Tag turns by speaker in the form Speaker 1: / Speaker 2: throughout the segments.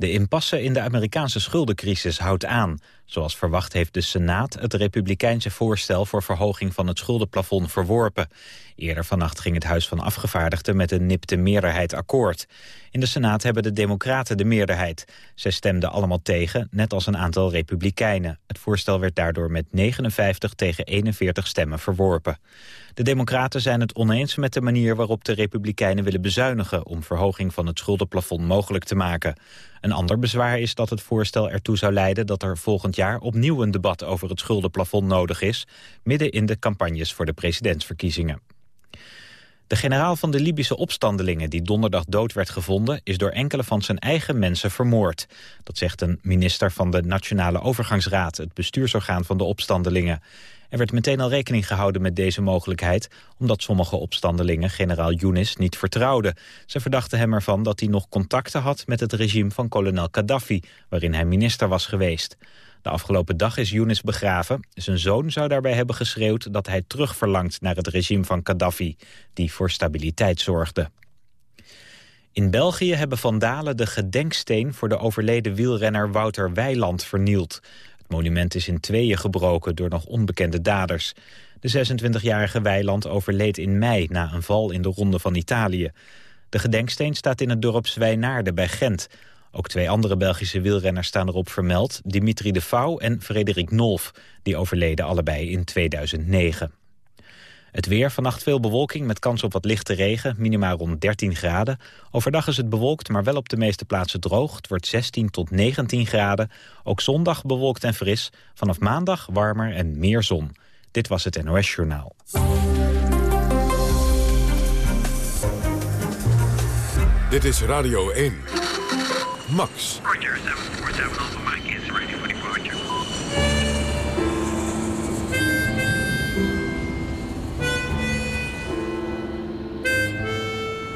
Speaker 1: De impasse in de Amerikaanse schuldencrisis houdt aan. Zoals verwacht heeft de Senaat het republikeinse voorstel... voor verhoging van het schuldenplafond verworpen. Eerder vannacht ging het Huis van Afgevaardigden... met een nipte meerderheid akkoord. In de Senaat hebben de Democraten de meerderheid. Zij stemden allemaal tegen, net als een aantal Republikeinen. Het voorstel werd daardoor met 59 tegen 41 stemmen verworpen. De Democraten zijn het oneens met de manier waarop de Republikeinen willen bezuinigen... om verhoging van het schuldenplafond mogelijk te maken. Een ander bezwaar is dat het voorstel ertoe zou leiden... dat er volgend jaar opnieuw een debat over het schuldenplafond nodig is... midden in de campagnes voor de presidentsverkiezingen. De generaal van de Libische opstandelingen die donderdag dood werd gevonden... is door enkele van zijn eigen mensen vermoord. Dat zegt een minister van de Nationale Overgangsraad... het bestuursorgaan van de opstandelingen. Er werd meteen al rekening gehouden met deze mogelijkheid... omdat sommige opstandelingen generaal Younis niet vertrouwden. Ze verdachten hem ervan dat hij nog contacten had met het regime van kolonel Gaddafi... waarin hij minister was geweest. De afgelopen dag is Younis begraven. Zijn zoon zou daarbij hebben geschreeuwd dat hij terugverlangt naar het regime van Gaddafi... die voor stabiliteit zorgde. In België hebben vandalen de gedenksteen voor de overleden wielrenner Wouter Weiland vernield monument is in tweeën gebroken door nog onbekende daders. De 26-jarige Weiland overleed in mei na een val in de Ronde van Italië. De gedenksteen staat in het dorp Zwijnaarden bij Gent. Ook twee andere Belgische wielrenners staan erop vermeld. Dimitri de Vouw en Frederik Nolf. Die overleden allebei in 2009. Het weer, vannacht veel bewolking met kans op wat lichte regen, minimaal rond 13 graden. Overdag is het bewolkt, maar wel op de meeste plaatsen droog. Het wordt 16 tot 19 graden. Ook zondag bewolkt en fris. Vanaf maandag warmer en meer zon. Dit was het NOS Journaal.
Speaker 2: Dit is Radio 1. Max.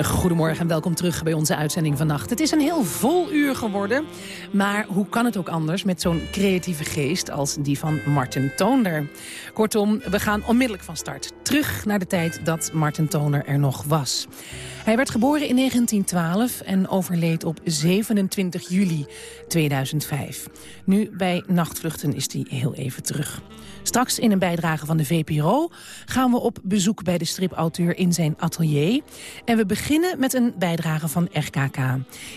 Speaker 3: Goedemorgen en welkom terug bij onze uitzending vannacht. Het is een heel vol uur geworden, maar hoe kan het ook anders... met zo'n creatieve geest als die van Martin Toonder? Kortom, we gaan onmiddellijk van start. Terug naar de tijd dat Martin Toonder er nog was. Hij werd geboren in 1912 en overleed op 27 juli 2005. Nu bij Nachtvluchten is hij heel even terug. Straks in een bijdrage van de VPRO gaan we op bezoek bij de stripauteur in zijn atelier. En we beginnen met een bijdrage van RKK.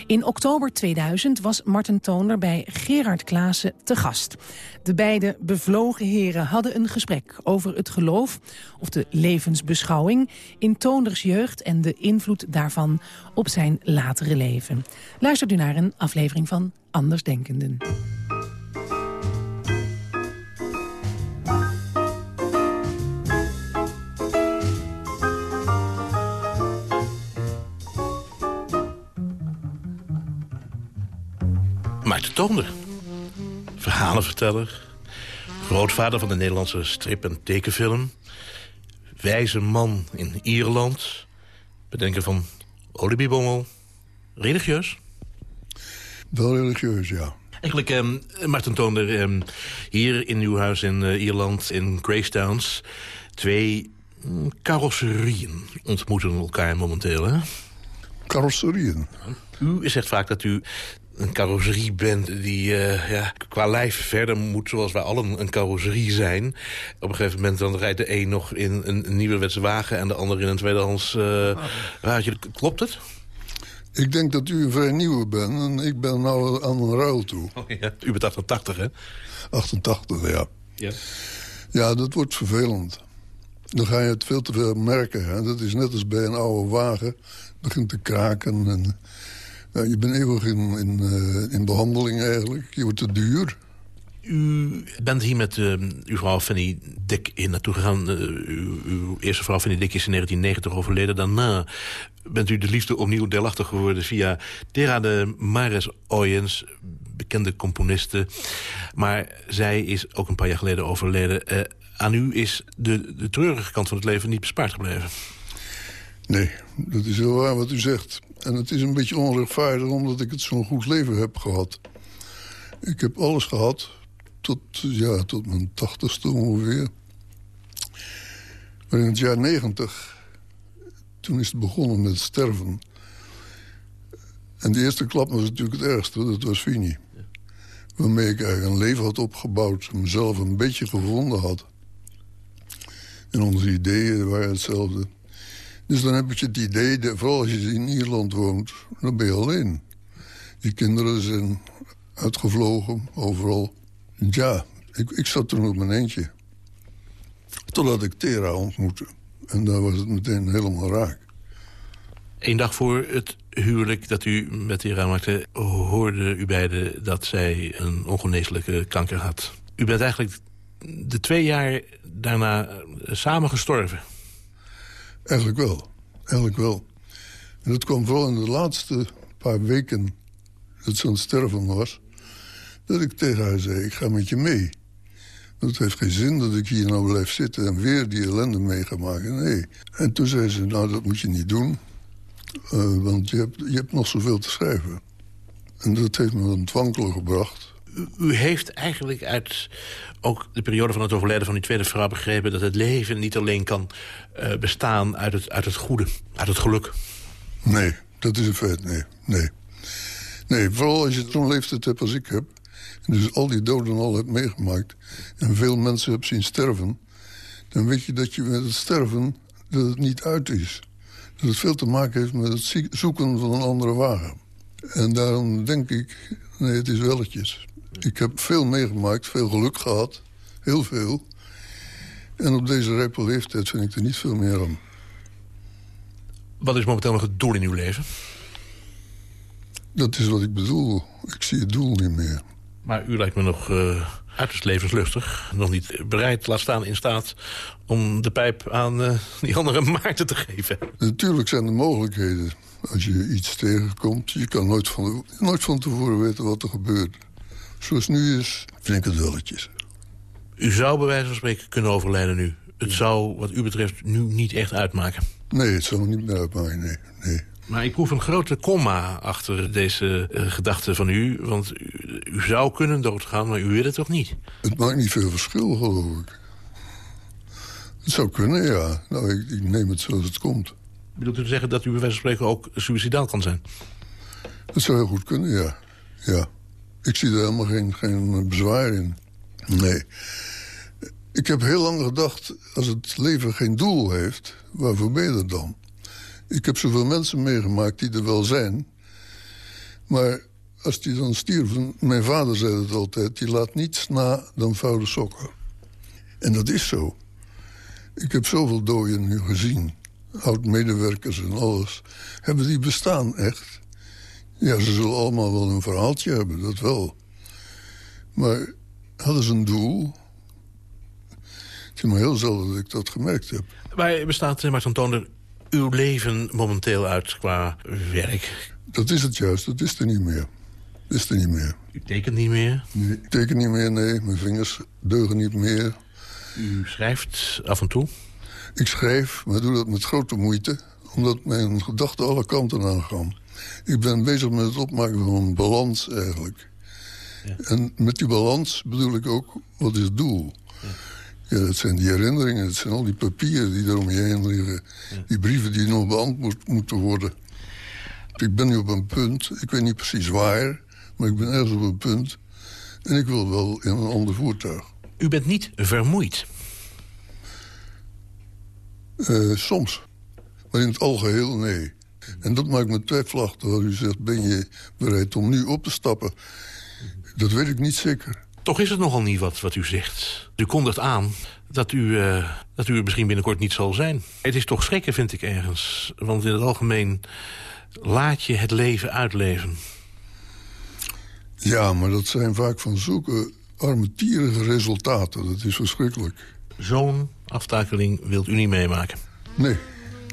Speaker 3: In oktober 2000 was Martin Toner bij Gerard Klaassen te gast. De beide bevlogen heren hadden een gesprek over het geloof... of de levensbeschouwing in Toners jeugd en de invloed daarvan op zijn latere leven. Luistert u naar een aflevering van Andersdenkenden.
Speaker 4: Maarten Toonder. Verhalenverteller. Grootvader van de Nederlandse strip- en tekenfilm. Wijze man in Ierland. Bedenker van Oliebiebommel. Religieus?
Speaker 5: Wel religieus, ja.
Speaker 4: Eigenlijk, um, Martin Toonder, um, hier in uw huis in uh, Ierland, in Gracetowns... twee um, carrosserieën ontmoeten elkaar momenteel, hè?
Speaker 5: Carrosserieën?
Speaker 4: U zegt vaak dat u een carrosserie bent die uh, ja, qua lijf verder moet zoals wij allen een carrosserie zijn. Op een gegeven moment dan rijdt de een nog in een, een nieuwe wagen... en de ander in een tweedehands uh, wagen. Klopt het?
Speaker 5: Ik denk dat u een vrij nieuwe bent en ik ben nou aan een ruil toe.
Speaker 4: Oh, ja. U bent 88, hè?
Speaker 5: 88, ja.
Speaker 4: ja.
Speaker 5: Ja, dat wordt vervelend. Dan ga je het veel te veel merken. Hè? Dat is net als bij een oude wagen. Het begint te kraken en je bent eeuwig in, in, uh, in behandeling eigenlijk. Je wordt te duur.
Speaker 4: U bent hier met uh, uw vrouw Fanny Dick in naartoe gegaan. Uh, uw, uw, eerste vrouw Fanny Dick is in 1990 overleden. Daarna bent u de liefde opnieuw deelachtig geworden via Tera de Mares Oyens, bekende componiste. Maar zij is ook een paar jaar geleden overleden. Uh, aan u is de, de treurige kant van het leven niet bespaard gebleven.
Speaker 5: Nee, dat is heel waar wat u zegt. En het is een beetje onrechtvaardig omdat ik het zo'n goed leven heb gehad. Ik heb alles gehad, tot, ja, tot mijn tachtigste ongeveer. Maar in het jaar negentig, toen is het begonnen met sterven. En de eerste klap was natuurlijk het ergste, dat was Fini. Waarmee ik eigenlijk een leven had opgebouwd, mezelf een beetje gevonden had. En onze ideeën waren hetzelfde. Dus dan heb je het idee, vooral als je in Ierland woont, dan ben je alleen. Die kinderen zijn uitgevlogen, overal. Ja, ik, ik zat toen op mijn eentje. Totdat ik Tera ontmoette. En daar was het meteen helemaal raak.
Speaker 4: Eén dag voor het huwelijk dat u met Tera maakte... hoorde u beiden dat zij een ongeneeslijke kanker had. U bent eigenlijk de twee jaar daarna samen gestorven.
Speaker 5: Eigenlijk wel. Eigenlijk wel. En dat kwam vooral in de laatste paar weken dat het sterven was... dat ik tegen haar zei, ik ga met je mee. Het heeft geen zin dat ik hier nou blijf zitten en weer die ellende mee ga maken. Nee. En toen zei ze, nou dat moet je niet doen. Uh, want je hebt, je hebt nog zoveel te schrijven. En dat heeft me een twankelen gebracht.
Speaker 4: U, heeft eigenlijk uit ook de periode van het overlijden van die tweede vrouw begrepen... dat het leven niet alleen kan uh, bestaan uit het, uit het goede, uit het geluk.
Speaker 5: Nee, dat is een feit, nee. Nee, nee vooral als je zo'n leeftijd hebt als ik heb... en dus al die doden al hebt meegemaakt... en veel mensen hebt zien sterven... dan weet je dat je met het sterven dat het niet uit is. Dat het veel te maken heeft met het zoeken van een andere wagen. En daarom denk ik, nee, het is welletjes. Ik heb veel meegemaakt, veel geluk gehad. Heel veel. En op deze rijpe leeftijd vind ik er niet veel meer aan.
Speaker 4: Wat is momenteel nog het doel in uw leven?
Speaker 5: Dat is wat ik bedoel. Ik zie het doel niet meer.
Speaker 4: Maar u lijkt me nog uh, uiterst levenslustig. Nog niet bereid, laat staan in staat... om de pijp aan uh, die andere Maarten te geven.
Speaker 5: Natuurlijk zijn er mogelijkheden. Als je iets tegenkomt, je kan nooit van, nooit van tevoren weten wat er gebeurt. Zoals nu is, vind ik het welletjes.
Speaker 4: U zou bij wijze van spreken kunnen overlijden nu. Het zou wat u betreft nu niet echt uitmaken.
Speaker 5: Nee, het zou niet meer uitmaken, nee. nee.
Speaker 4: Maar ik proef een grote komma achter deze uh, gedachte van u. Want u, u, zou kunnen doodgaan, maar u wil het toch niet?
Speaker 5: Het maakt niet veel verschil, geloof ik. Het zou kunnen, ja. Nou, ik, ik neem het zoals het komt.
Speaker 4: Bedoelt u te zeggen dat u bij wijze van spreken ook suicidaal kan zijn?
Speaker 5: Dat zou heel goed kunnen, ja. Ja. Ik zie er helemaal geen, geen bezwaar in. Nee. Ik heb heel lang gedacht, als het leven geen doel heeft, waarvoor ben je er dan? Ik heb zoveel mensen meegemaakt die er wel zijn. Maar als die dan stierven, mijn vader zei het altijd... die laat niets na dan vuile sokken. En dat is zo. Ik heb zoveel doden nu gezien. Oud-medewerkers en alles. Hebben die bestaan echt? Ja, ze zullen allemaal wel een verhaaltje hebben, dat wel. Maar hadden ze een doel? Het is maar heel zelden dat ik dat gemerkt heb.
Speaker 4: Waar bestaat, Martin Toonder, uw leven momenteel uit qua werk?
Speaker 5: Dat is het juist, dat is er niet meer. Dat is er niet meer.
Speaker 4: U tekent niet meer?
Speaker 5: Nee, ik teken niet meer, nee. Mijn vingers deugen niet meer.
Speaker 4: U schrijft af en toe?
Speaker 5: Ik schrijf, maar doe dat met grote moeite. Omdat mijn gedachten alle kanten aangaan. Ik ben bezig met het opmaken van een balans eigenlijk. Ja. En met die balans bedoel ik ook, wat is het doel? Ja. ja, dat zijn die herinneringen, dat zijn al die papieren die er om je heen liggen. Ja. Die brieven die nog beantwoord moeten worden. Ik ben nu op een punt, ik weet niet precies waar... maar ik ben ergens op een punt... en ik wil wel in een ander voertuig.
Speaker 4: U bent niet vermoeid?
Speaker 5: Uh, soms. Maar in het algeheel, nee. En dat maakt me twijfelachtig als u zegt... ben je bereid om nu op te stappen? Dat weet ik niet zeker.
Speaker 4: Toch is het nogal niet wat, wat u zegt. U kondigt aan dat u, uh, dat u er misschien binnenkort niet zal zijn. Het is toch schrikken, vind ik ergens. Want in het algemeen laat je het leven uitleven.
Speaker 5: Ja, maar dat zijn vaak van zulke armetierige resultaten. Dat is verschrikkelijk.
Speaker 4: Zo'n aftakeling wilt u niet meemaken?
Speaker 5: Nee,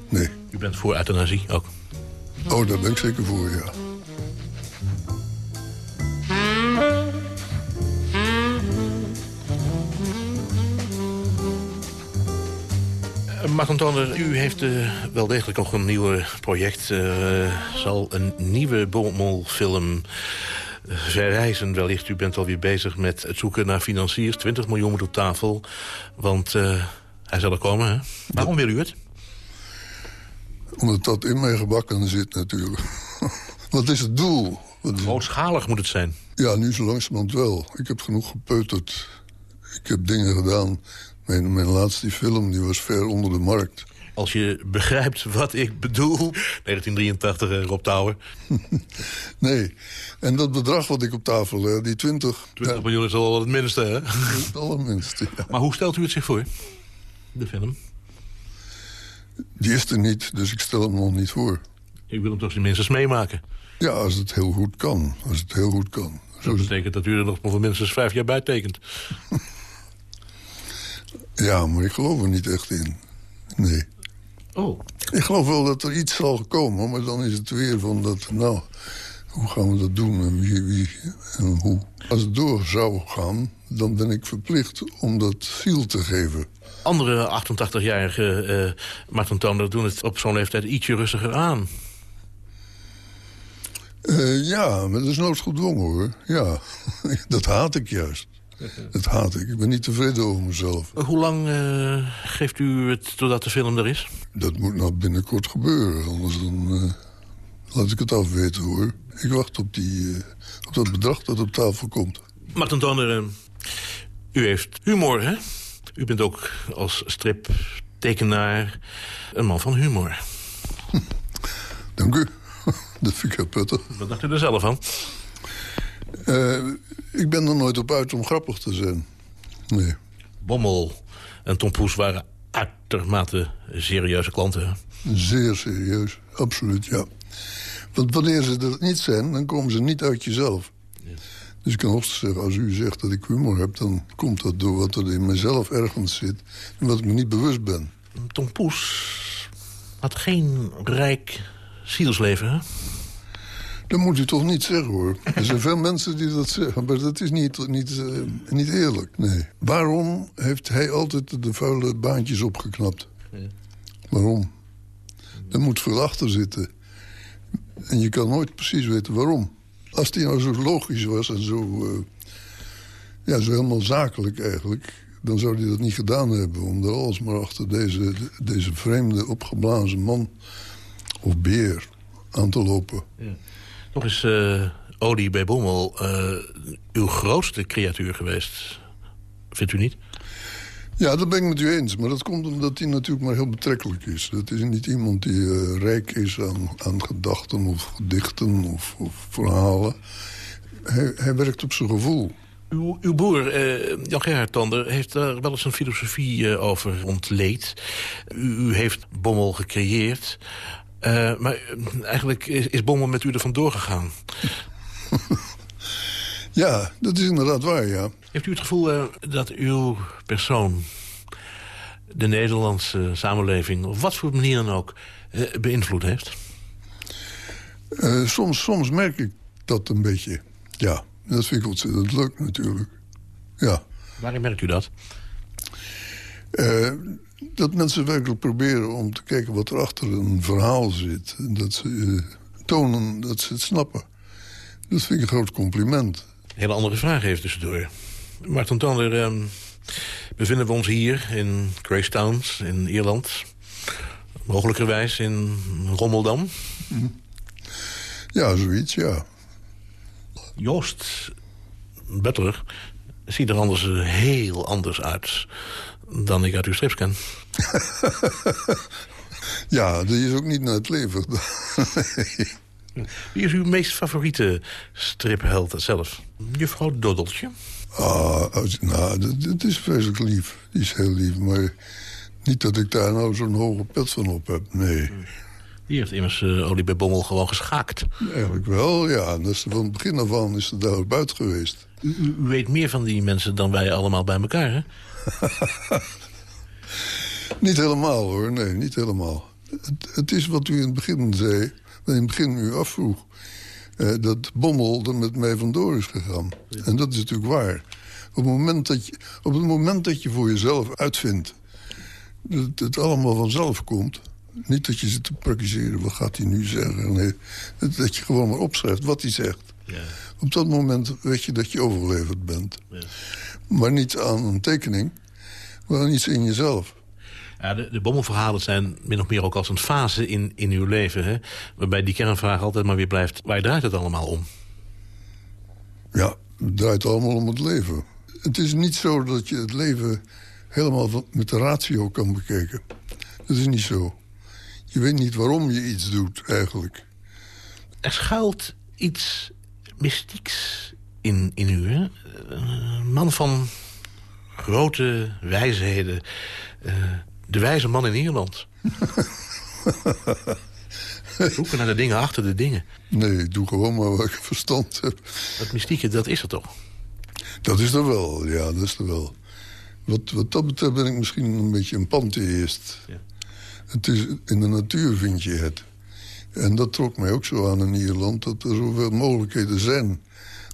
Speaker 5: nee.
Speaker 4: U bent voor euthanasie ook?
Speaker 5: Oh, daar ben ik zeker voor, ja.
Speaker 4: Martin Toner, u heeft uh, wel degelijk nog een nieuw project. Uh, zal een nieuwe Bommelfilm verrijzen wellicht. U bent alweer bezig met het zoeken naar financiers. 20 miljoen moet op tafel. Want uh, Hij zal er komen, hè? Waarom wil u het?
Speaker 5: Omdat dat in mij gebakken zit natuurlijk. Wat is het doel?
Speaker 4: Grootschalig moet het zijn.
Speaker 5: Ja, nu zo langzamerhand wel. Ik heb genoeg gepeuterd. Ik heb dingen gedaan. Mijn, mijn laatste film die was ver onder de markt.
Speaker 4: Als je begrijpt wat ik bedoel. 1983, eh, Rob Touwer.
Speaker 5: Nee. En dat bedrag wat ik op tafel leg, die 20...
Speaker 4: 20
Speaker 5: ja,
Speaker 4: miljoen is al het minste, hè?
Speaker 5: het allerminste. ja.
Speaker 4: Maar hoe stelt u het zich voor? De film.
Speaker 5: Die is er niet, dus ik stel hem nog niet voor.
Speaker 4: Ik wil hem toch minstens meemaken.
Speaker 5: Ja, als het heel goed kan. Als het heel goed kan. Zo
Speaker 4: Dat betekent dat u er nog voor minstens vijf jaar bij tekent.
Speaker 5: Ja, maar ik geloof er niet echt in. Nee.
Speaker 4: Oh.
Speaker 5: Ik geloof wel dat er iets zal komen, maar dan is het weer van dat... Nou, hoe gaan we dat doen en wie, wie en hoe? Als het door zou gaan, dan ben ik verplicht om dat ziel te geven.
Speaker 4: Andere 88-jarige eh Martin Toonder doen het op zo'n leeftijd ietsje rustiger aan.
Speaker 5: Eh, ja, maar dat is noodsgedwongen hoor. Ja, dat haat ik juist. Dat haat ik. Ik ben niet tevreden over mezelf.
Speaker 4: Hoe lang eh, geeft u het totdat de film er is?
Speaker 5: Dat moet nou binnenkort gebeuren, anders dan laat ik het afweten hoor. Ik wacht op, die, op dat bedrag dat op tafel komt.
Speaker 4: Martin Toonder, eh, u heeft humor, hè? U bent ook als striptekenaar een man van humor.
Speaker 5: Dank u. dat vind ik heel prettig.
Speaker 4: Wat dacht u er zelf van?
Speaker 5: Eh, ik ben er nooit op uit om grappig te zijn. Nee.
Speaker 4: Bommel en Tom Poes waren uitermate serieuze klanten.
Speaker 5: Zeer serieus, absoluut, ja. Want wanneer ze er niet zijn, dan komen ze niet uit jezelf. Dus ik kan hoogstens zeggen, als u zegt dat ik humor heb... dan komt dat door wat er in mezelf ergens zit... en wat ik me niet bewust ben.
Speaker 4: Tom Poes had geen rijk zielsleven, hè?
Speaker 5: Dat moet u toch niet zeggen, hoor. Er zijn veel mensen die dat zeggen, maar dat is niet, niet, eh, niet eerlijk. Nee. Waarom heeft hij altijd de vuile baantjes opgeknapt? Waarom? Er moet veel achter zitten. En je kan nooit precies weten waarom. Als die nou zo logisch was en zo, eh, ja, zo helemaal zakelijk eigenlijk... dan zou hij dat niet gedaan hebben. Om er alles maar achter deze, deze vreemde, opgeblazen man of beer aan te lopen.
Speaker 4: Toch is eh Odie bij Bommel eh, uw grootste creatuur geweest. Vindt u niet?
Speaker 5: Ja, dat ben ik met u eens. Maar dat komt omdat hij natuurlijk maar heel betrekkelijk is. Het is niet iemand die eh, rijk is aan, aan gedachten of gedichten of, of verhalen. Hij, hij werkt op zijn gevoel.
Speaker 4: Uw, uw broer, eh, Jan Gerhard Tander, heeft daar wel eens een filosofie eh, over ontleed. U, u heeft Bommel gecreëerd. Maar eigenlijk is, is Bommel met u er vandoor gegaan.
Speaker 5: Ja, dat is inderdaad waar, ja.
Speaker 4: Heeft u het gevoel eh, dat uw persoon de Nederlandse samenleving... op wat voor manier dan ook eh, beïnvloed heeft?
Speaker 5: Eh, soms, soms merk ik dat een beetje. Ja, dat vind ik ontzettend leuk natuurlijk. Ja.
Speaker 4: Waarin merkt u dat?
Speaker 5: Dat mensen werkelijk proberen om te kijken wat er achter een verhaal zit. En dat ze tonen dat ze het snappen. Dat vind ik een groot compliment.
Speaker 4: Een hele andere vraag even tussendoor. Martin Tander, ehm, bevinden we ons hier in Gracetowns in Ierland? Mogelijkerwijs in Rommeldam?
Speaker 5: Ja, zoiets, ja.
Speaker 4: Joost Butler ziet er anders eh, heel anders uit dan ik uit uw strips ken.
Speaker 5: Ja, die is ook niet naar het leven.
Speaker 4: Wie is uw meest favoriete stripheld zelf? Juffrouw Doddeltje?
Speaker 5: Ah, nou, dat, dat is vreselijk lief. Die is heel lief, maar niet dat ik daar nou zo'n hoge pet van op heb. Nee,
Speaker 4: Die heeft immers uh, Olie bij Bommel gewoon geschaakt.
Speaker 5: eigenlijk wel, ja. En dat is van het begin af aan is ze daar buiten geweest.
Speaker 4: U, u- u weet meer van die mensen dan wij allemaal bij elkaar, hè?
Speaker 5: Niet helemaal hoor, nee, niet helemaal. Het, het is wat u in het begin zei, wat in het begin u afvroeg. Eh, dat Bommel er met mij vandoor is gegaan. En dat is natuurlijk waar. Op het moment dat je, op het moment dat je voor jezelf uitvindt... dat het allemaal vanzelf komt... niet dat je zit te praktiseren, wat gaat hij nu zeggen? Nee, dat- je gewoon maar opschrijft wat hij zegt. Op dat moment weet je dat je overleverd bent. Maar niet aan een tekening, maar aan iets in jezelf.
Speaker 4: Ja, de, de bommelverhalen zijn min of meer ook als een fase in, in uw leven. Hè? Waarbij die kernvraag altijd maar weer blijft. Waar draait het allemaal om?
Speaker 5: Ja, het draait allemaal om het leven. Het is niet zo dat je het leven helemaal met de ratio kan bekijken. Dat is niet zo. Je weet niet waarom je iets doet, eigenlijk.
Speaker 4: Er schuilt iets mystieks in, in u, hè? Een man van grote wijsheden. Uh, de wijze man in Ierland. Zoeken naar de dingen achter de dingen.
Speaker 5: Nee, ik doe gewoon maar wat ik verstand heb.
Speaker 4: Dat mystieke, dat is er toch?
Speaker 5: Dat is er wel, ja, dat is er wel. Wat, wat dat betreft ben ik misschien een beetje een pantheïst. Ja. Het is, in de natuur vind je het. En dat trok mij ook zo aan in Ierland... dat er zoveel mogelijkheden zijn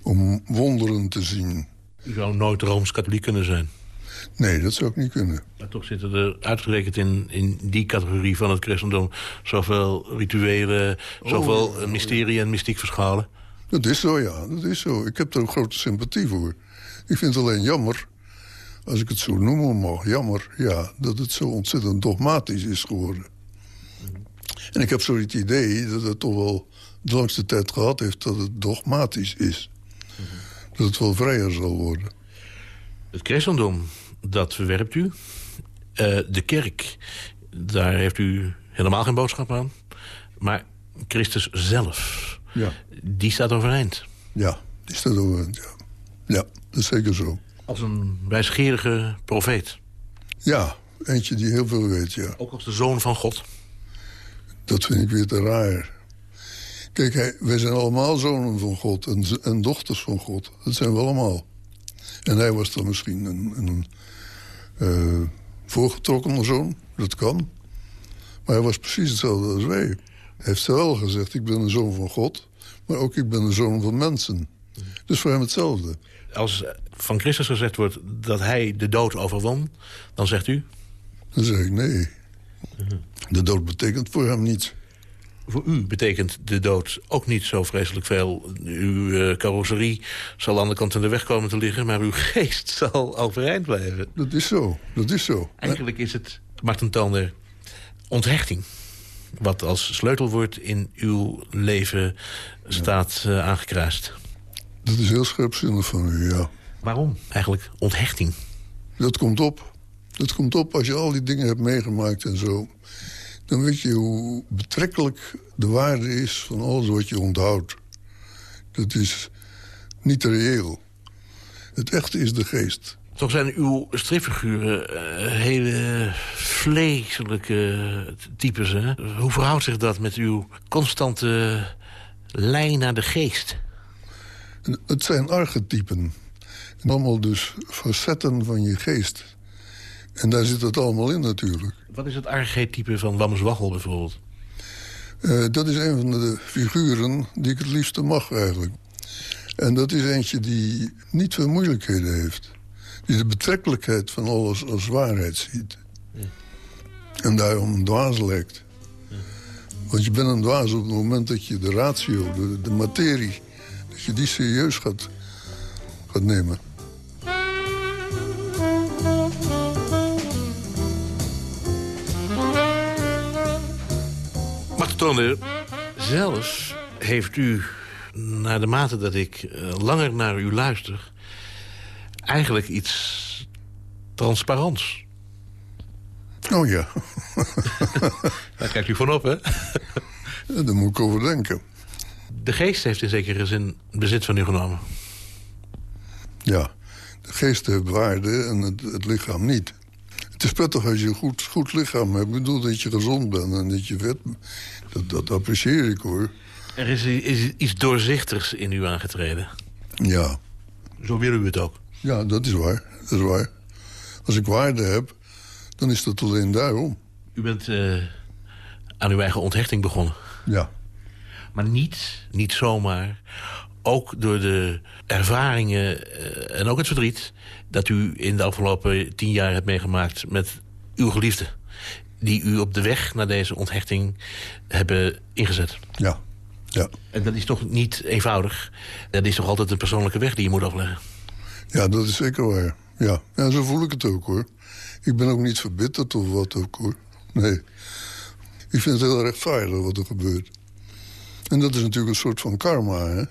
Speaker 5: om wonderen te zien.
Speaker 4: U zou nooit Rooms-katholiek kunnen zijn?
Speaker 5: Nee, dat zou ik niet kunnen.
Speaker 4: Maar toch zitten er uitgerekend in, in die categorie van het christendom... zoveel rituelen, oh, zoveel mysterie en mystiek verschalen.
Speaker 5: Dat is zo, ja. Dat is zo. Ik heb er een grote sympathie voor. Ik vind het alleen jammer, als ik het zo noemen mag, jammer... Ja, dat het zo ontzettend dogmatisch is geworden. En ik heb zo het idee dat het toch wel de langste tijd gehad heeft... dat het dogmatisch is. Dat het wel vrijer zal worden.
Speaker 4: Het christendom dat verwerpt u. Uh, de kerk, daar heeft u helemaal geen boodschap aan. Maar Christus zelf, ja. die staat overeind.
Speaker 5: Ja, die staat overeind, ja. Ja, dat is zeker zo.
Speaker 4: Als een wijsgerige profeet.
Speaker 5: Ja, eentje die heel veel weet, ja.
Speaker 4: Ook als de zoon van God.
Speaker 5: Dat vind ik weer te raar. Kijk, wij zijn allemaal zonen van God en, en, dochters van God. Dat zijn we allemaal. En hij was dan misschien een, een uh, voorgetrokken zoon. Dat kan. Maar hij was precies hetzelfde als wij. Hij heeft wel gezegd, ik ben een zoon van God. Maar ook ik ben een zoon van mensen. Dus voor hem hetzelfde.
Speaker 4: Als van Christus gezegd wordt dat hij de dood overwon, dan zegt u?
Speaker 5: Dan zeg ik nee. De dood betekent voor hem niets.
Speaker 4: Voor u betekent de dood ook niet zo vreselijk veel. Uw uh, carrosserie zal aan de kant van de weg komen te liggen... maar uw geest zal overeind blijven.
Speaker 5: Dat is zo, dat is zo.
Speaker 4: Eigenlijk is het, Martin Tander, onthechting... wat als sleutelwoord in uw leven staat uh, aangekruist.
Speaker 5: Dat is heel scherpzinnig van u, ja.
Speaker 4: Waarom eigenlijk onthechting?
Speaker 5: Dat komt op. Dat komt op als je al die dingen hebt meegemaakt en zo dan weet je hoe betrekkelijk de waarde is van alles wat je onthoudt. Dat is niet reëel. Het echte is de geest.
Speaker 4: Toch zijn uw stripfiguren uh, hele vleeselijke types. Hè? Hoe verhoudt zich dat met uw constante lijn naar de geest?
Speaker 5: Het zijn archetypen. Allemaal dus facetten van je geest. En daar zit het allemaal in natuurlijk.
Speaker 4: Wat is het archetype van Wamswaggel bijvoorbeeld?
Speaker 5: Uh, dat is een van de figuren die ik het liefste mag eigenlijk. En dat is eentje die niet veel moeilijkheden heeft. Die de betrekkelijkheid van alles als waarheid ziet. Ja. En daarom een dwaas lijkt. Ja. Want je bent een dwaas op het moment dat je de ratio, de, de materie... dat je die serieus gaat, gaat nemen.
Speaker 4: Toner, zelfs heeft u, naar de mate dat ik uh, langer naar u luister... eigenlijk iets transparants.
Speaker 5: Oh ja.
Speaker 4: Daar kijkt u van op, hè?
Speaker 5: ja, daar moet ik over denken.
Speaker 4: De geest heeft in zekere zin bezit van u genomen.
Speaker 5: Ja, de geest heeft waarde en het, het lichaam niet. Het is prettig als je een goed, goed lichaam hebt. Ik bedoel dat je gezond bent en dat je vet... Dat, dat apprecieer ik, hoor.
Speaker 4: Er is, is iets doorzichtigs in u aangetreden.
Speaker 5: Ja.
Speaker 4: Zo wil u het ook.
Speaker 5: Ja, dat is waar. Dat is waar. Als ik waarde heb, dan is dat alleen daarom.
Speaker 4: U bent uh, aan uw eigen onthechting begonnen.
Speaker 5: Ja.
Speaker 4: Maar niet, niet zomaar. Ook door de ervaringen uh, en ook het verdriet... dat u in de afgelopen tien jaar hebt meegemaakt met uw geliefde die u op de weg naar deze onthechting hebben ingezet.
Speaker 5: Ja. ja.
Speaker 4: En dat is toch niet eenvoudig? Dat is toch altijd een persoonlijke weg die je moet afleggen?
Speaker 5: Ja, dat is zeker waar. Ja, ja zo voel ik het ook hoor. Ik ben ook niet verbitterd of wat ook, hoor. Nee. Ik vind het heel rechtvaardig wat er gebeurt. En dat is natuurlijk een soort van karma, hè.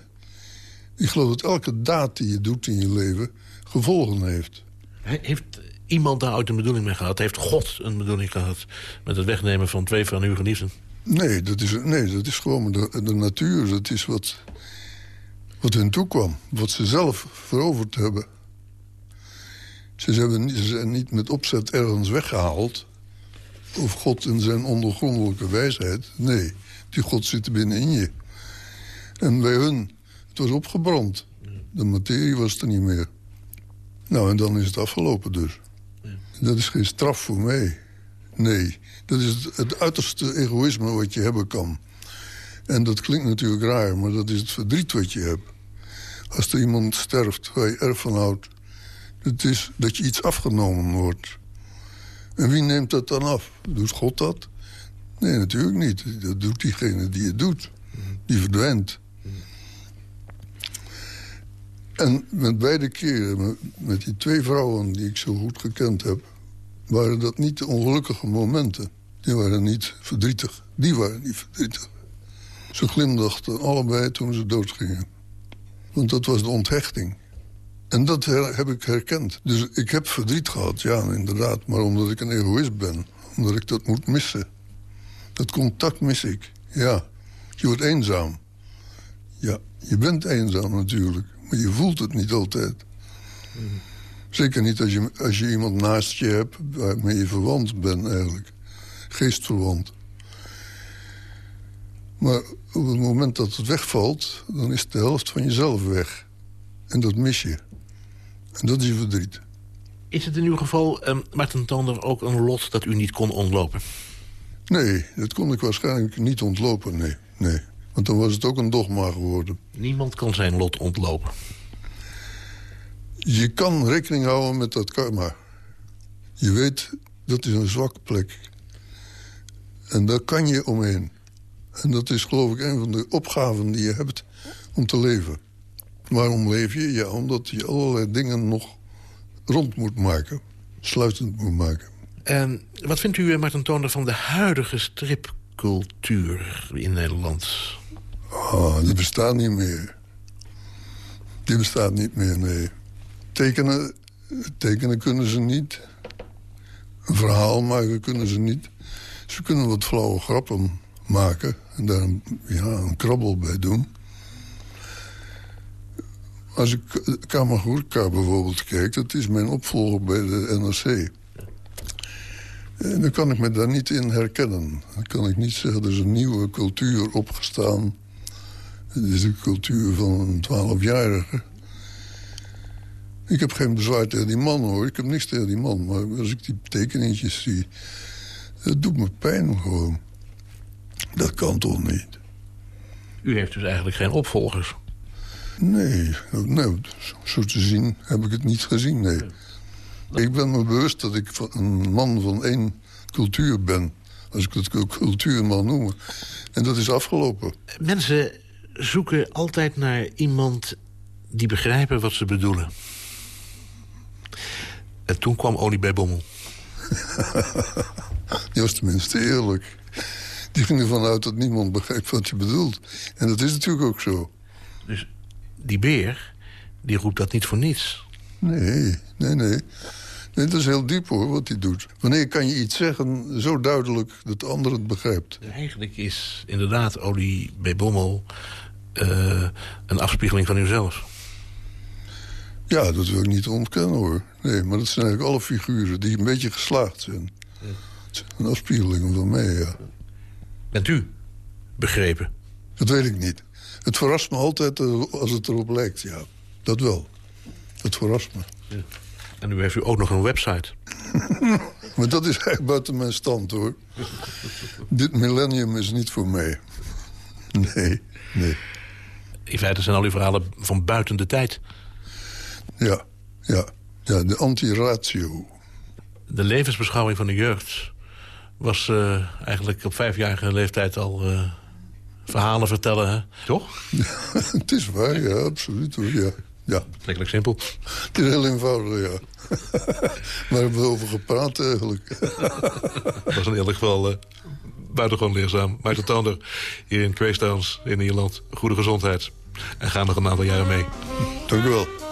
Speaker 5: Ik geloof dat elke daad die je doet in je leven gevolgen heeft.
Speaker 4: Heeft iemand daar ooit een bedoeling mee gehad? Heeft God een bedoeling gehad met het wegnemen van twee van uw geliefden?
Speaker 5: Nee, dat is, nee, dat is gewoon de, de natuur. Dat is wat, wat hun toekwam. Wat ze zelf veroverd hebben. Ze, hebben, ze zijn niet met opzet ergens weggehaald. Of God in zijn ondergrondelijke wijsheid. Nee, die God zit binnenin je. En bij hun, het was opgebrand. De materie was er niet meer. Nou, en dan is het afgelopen dus. Dat is geen straf voor mij. Nee, dat is het, uiterste egoïsme wat je hebben kan. En dat klinkt natuurlijk raar, maar dat is het verdriet wat je hebt. Als er iemand sterft waar je erg van houdt... het is dat je iets afgenomen wordt. En wie neemt dat dan af? Doet God dat? Nee, natuurlijk niet. Dat doet diegene die het doet. Die verdwijnt. En met beide keren, met die twee vrouwen die ik zo goed gekend heb... waren dat niet de ongelukkige momenten. Die waren niet verdrietig. Die waren niet verdrietig. Ze glimlachten allebei toen ze doodgingen. Want dat was de onthechting. En dat heb ik herkend. Dus ik heb verdriet gehad, ja, inderdaad. Maar omdat ik een egoïst ben. Omdat ik dat moet missen. Dat contact mis ik, ja. Je wordt eenzaam. Ja, je bent eenzaam natuurlijk. Maar je voelt het niet altijd. Zeker niet als je, als je iemand naast je hebt waarmee je verwant bent eigenlijk. Geestverwant. Maar op het moment dat het wegvalt, dan is de helft van jezelf weg. En dat mis je. En dat is je verdriet.
Speaker 4: Is het in uw geval, um, Martin Toonder, ook een lot dat u niet kon ontlopen?
Speaker 5: Nee, dat kon ik waarschijnlijk niet ontlopen, nee. nee. Want dan was het ook een dogma geworden.
Speaker 4: Niemand kan zijn lot ontlopen.
Speaker 5: Je kan rekening houden met dat karma. Je weet, dat is een zwakke plek. En daar kan je omheen. En dat is geloof ik een van de opgaven die je hebt om te leven. Waarom leef je? Ja, omdat je allerlei dingen nog rond moet maken. Sluitend moet maken.
Speaker 4: En wat vindt u, Martin Toonder, van de huidige stripcultuur in Nederland?
Speaker 5: Oh, die bestaat niet meer. Die bestaat niet meer, nee. Tekenen, tekenen kunnen ze niet. Een verhaal maken kunnen ze niet. Ze kunnen wat flauwe grappen maken en daar een, ja, een krabbel bij doen. Als ik Kamergoerka bijvoorbeeld kijk, dat is mijn opvolger bij de NRC. En dan kan ik me daar niet in herkennen. Dan kan ik niet zeggen, er is een nieuwe cultuur opgestaan. Het is de cultuur van een twaalfjarige. Ik heb geen bezwaar tegen die man, hoor. Ik heb niks tegen die man. Maar als ik die tekeningetjes zie... Het doet me pijn gewoon. Dat kan toch niet?
Speaker 4: U heeft dus eigenlijk geen opvolgers?
Speaker 5: Nee, nee zo te zien heb ik het niet gezien, nee. Ik ben me bewust dat ik een man van één cultuur ben. Als ik het cultuur mag noemen. En dat is afgelopen.
Speaker 4: Mensen zoeken altijd naar iemand die begrijpen wat ze bedoelen. En toen kwam Olie bij Bommel.
Speaker 5: die was tenminste eerlijk. Die ging ervan uit dat niemand begrijpt wat je bedoelt. En dat is natuurlijk ook zo.
Speaker 4: Dus die beer, die roept dat niet voor niets?
Speaker 5: Nee, nee, nee. Nee, dat is heel diep hoor, wat hij doet. Wanneer kan je iets zeggen zo duidelijk dat de ander het begrijpt?
Speaker 4: Eigenlijk is inderdaad Olie bij Bommel een afspiegeling van uzelf.
Speaker 5: Ja, dat wil ik niet ontkennen hoor. Nee, maar dat zijn eigenlijk alle figuren die een beetje geslaagd zijn. Ja. Een afspiegeling van mij, ja.
Speaker 4: Bent u begrepen?
Speaker 5: Dat weet ik niet. Het verrast me altijd als het erop lijkt, ja. Dat wel. Het verrast me. Ja.
Speaker 4: En nu heeft u ook nog een website.
Speaker 5: maar dat is eigenlijk buiten mijn stand, hoor. Dit millennium is niet voor mij. Nee, nee.
Speaker 4: In feite zijn al uw verhalen van buiten de tijd.
Speaker 5: Ja, ja. Ja, de anti-ratio.
Speaker 4: De levensbeschouwing van de jeugd was uh, eigenlijk op vijfjarige leeftijd al uh, verhalen vertellen, hè? toch?
Speaker 5: Ja, het is waar, ja, absoluut hoor, ja. Ja.
Speaker 4: Lekker simpel.
Speaker 5: Het is heel eenvoudig, ja. Waar hebben we over gepraat eigenlijk?
Speaker 4: Dat was in ieder geval uh, buitengewoon leerzaam. Maarten Tander, hier in Quaystowns in Ierland. Goede gezondheid. En ga nog een aantal jaren mee.
Speaker 5: Dank u wel.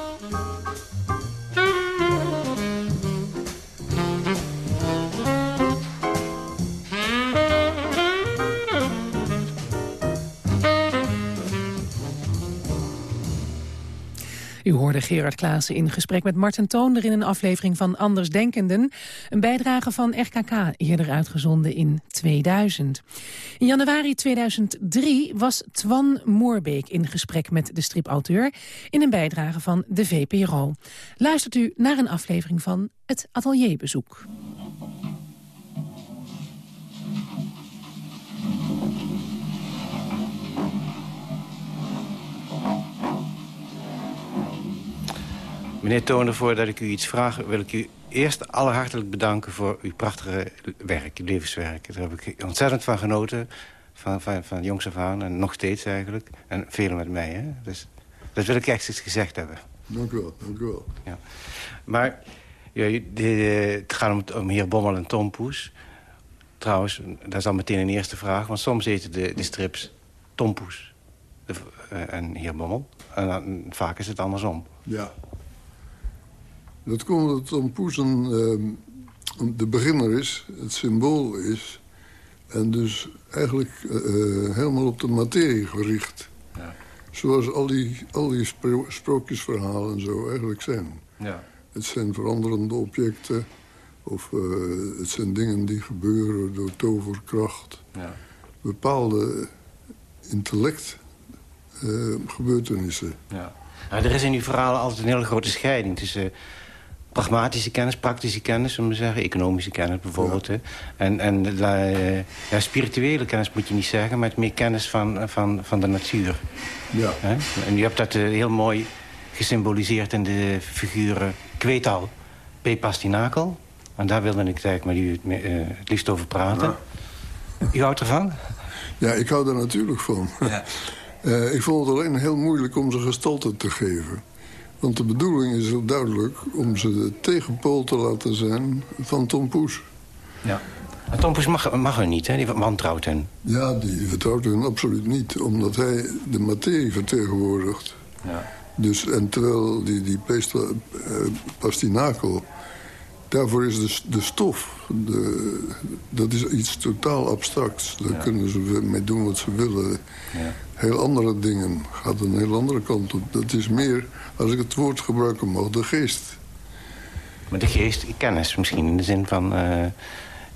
Speaker 3: U hoorde Gerard Klaassen in gesprek met Marten Toonder... in een aflevering van Anders Denkenden. Een bijdrage van RKK, eerder uitgezonden in 2000. In januari 2003 was Twan Moorbeek in gesprek met de stripauteur... in een bijdrage van de VPRO. Luistert u naar een aflevering van Het Atelierbezoek.
Speaker 6: Meneer Toner, voordat ik u iets vraag... wil ik u eerst allerhartelijk bedanken voor uw prachtige werk, levenswerk. Daar heb ik ontzettend van genoten, van, van, van jongs af aan. En nog steeds eigenlijk. En velen met mij, hè. Dus dat wil ik echt eens gezegd hebben.
Speaker 5: Dank u wel, dank u wel.
Speaker 6: Ja. Maar ja, de, het gaat om, om heer Bommel en Tom Poes. Trouwens, dat is al meteen een eerste vraag. Want soms heten de, de strips Tom Poes uh, en heer Bommel. En dan, vaak is het andersom.
Speaker 5: Ja. Dat komt omdat Tom Poes een, uh, de beginner is, het symbool is... en dus eigenlijk uh, helemaal op de materie gericht. Ja. Zoals al die, al die spro sprookjesverhalen en zo eigenlijk zijn.
Speaker 6: Ja.
Speaker 5: Het zijn veranderende objecten... of uh, het zijn dingen die gebeuren door toverkracht.
Speaker 6: Ja.
Speaker 5: Bepaalde intellect gebeurtenissen.
Speaker 6: Ja. Nou, er is in uw verhalen altijd een hele grote scheiding tussen pragmatische kennis, praktische kennis, om te zeggen. Economische kennis bijvoorbeeld. Hè. En, en uh, ja, spirituele kennis moet je niet zeggen, maar het meer kennis van, van, van de natuur.
Speaker 5: Ja.
Speaker 6: Hè? En u hebt dat uh, heel mooi gesymboliseerd in de figuren Kweetal, P. Pastinakel. En daar wilde ik eigenlijk met u het, uh, het liefst over praten. Ja. U houdt ervan?
Speaker 5: Ja, ik hou er natuurlijk van. Ja. ik vond het alleen heel moeilijk om ze gestalte te geven. Want de bedoeling is heel duidelijk om ze de tegenpool te laten zijn van Tom Poes.
Speaker 6: Ja. Maar Tom Poes mag, mag er niet, hè? Die wantrouwt hen.
Speaker 5: Ja, die vertrouwt hen absoluut niet. Omdat hij de materie vertegenwoordigt.
Speaker 6: Ja.
Speaker 5: Dus, en terwijl die, die pesta, pastinakel... Daarvoor is de, de stof, de, dat is iets totaal abstracts. Daar ja. kunnen ze mee doen wat ze willen.
Speaker 6: Ja.
Speaker 5: Heel andere dingen, gaat een heel andere kant op. Dat is meer, als ik het woord gebruiken mag, de geest.
Speaker 6: Maar de geest, kennis misschien, in de zin van... Uh,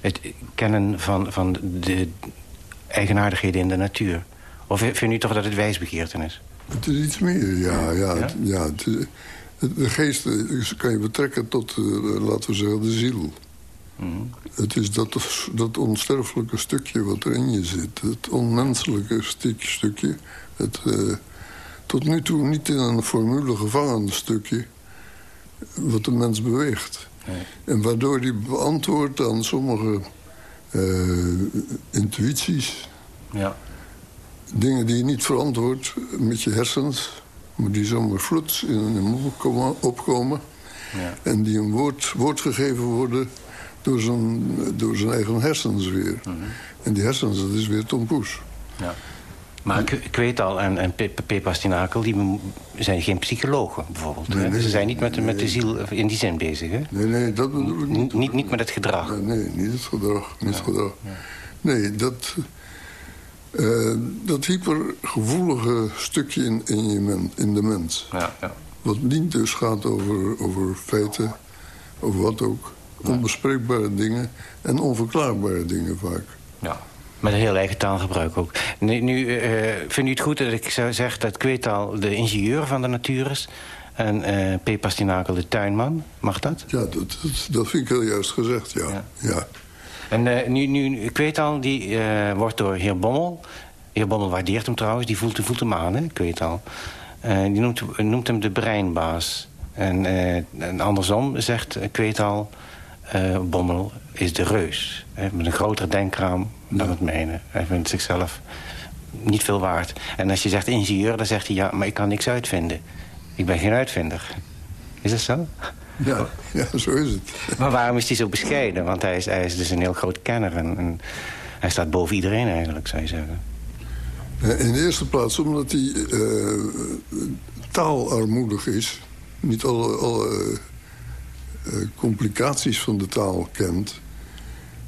Speaker 6: het kennen van, van de eigenaardigheden in de natuur. Of vindt u toch dat het wijsbegeerten is?
Speaker 5: Het is iets meer, ja. ja, ja? ja het is, de geest kan je betrekken tot, uh, laten we zeggen, de ziel.
Speaker 6: Mm.
Speaker 5: Het is dat, dat onsterfelijke stukje wat er in je zit. Het onmenselijke stuk, stukje. Het uh, tot nu toe niet in een formule gevangen stukje... wat de mens beweegt.
Speaker 6: Nee.
Speaker 5: En waardoor die beantwoordt aan sommige uh, intuïties.
Speaker 6: Ja.
Speaker 5: Dingen die je niet verantwoordt met je hersens... maar die zomaar vloed in een mond opkomen...
Speaker 6: Ja.
Speaker 5: en die een woord, woord gegeven worden door zijn, door zijn eigen hersens weer.
Speaker 6: Mm -hmm.
Speaker 5: En die hersens, dat is weer Tom Poes.
Speaker 6: Ja. Maar ik, ik weet al, en, en P. Pastinakel, die zijn geen psychologen bijvoorbeeld.
Speaker 5: Nee, nee,
Speaker 6: Ze zijn niet met,
Speaker 5: nee.
Speaker 6: met de ziel in die zin bezig, hè?
Speaker 5: Nee, nee, dat bedoel ik niet.
Speaker 6: Niet, niet met het gedrag.
Speaker 5: Nee, nee niet het gedrag. Niet
Speaker 6: ja.
Speaker 5: het gedrag.
Speaker 6: Ja.
Speaker 5: Nee, dat, uh, dat hypergevoelige stukje in, in, je men, in de mens.
Speaker 6: Ja, ja.
Speaker 5: Wat niet dus gaat over, over feiten, over wat ook. Onbespreekbare dingen en onverklaarbare dingen vaak.
Speaker 6: Ja. Met een heel eigen taalgebruik ook. Nu, nu uh, vind u het goed dat ik zeg dat Kweetal de ingenieur van de natuur is... en uh, P. Pastinakel de tuinman? Mag dat?
Speaker 5: Ja, dat, dat, dat vind ik heel juist gezegd, ja.
Speaker 6: Ja.
Speaker 5: ja.
Speaker 6: En uh, nu, nu Kweetal die, wordt door heer Bommel... heer Bommel waardeert hem trouwens, die voelt, voelt hem aan, hè, Kweetal. die noemt, noemt hem de breinbaas. En, en andersom zegt Kweetal... Uh, Bommel is de reus. Hè, met een groter denkraam dan het mijne. Hij vindt zichzelf niet veel waard. En als je zegt ingenieur, dan zegt hij... ja, maar ik kan niks uitvinden. Ik ben geen uitvinder. Is dat zo?
Speaker 5: Ja, ja, zo is het.
Speaker 6: Maar waarom is hij zo bescheiden? Want hij is, hij is dus een heel groot kenner. En, en hij staat boven iedereen eigenlijk, zou je zeggen.
Speaker 5: Eh, In de eerste plaats omdat hij eh, taalarmoedig is. Niet alle, alle eh, complicaties van de taal kent.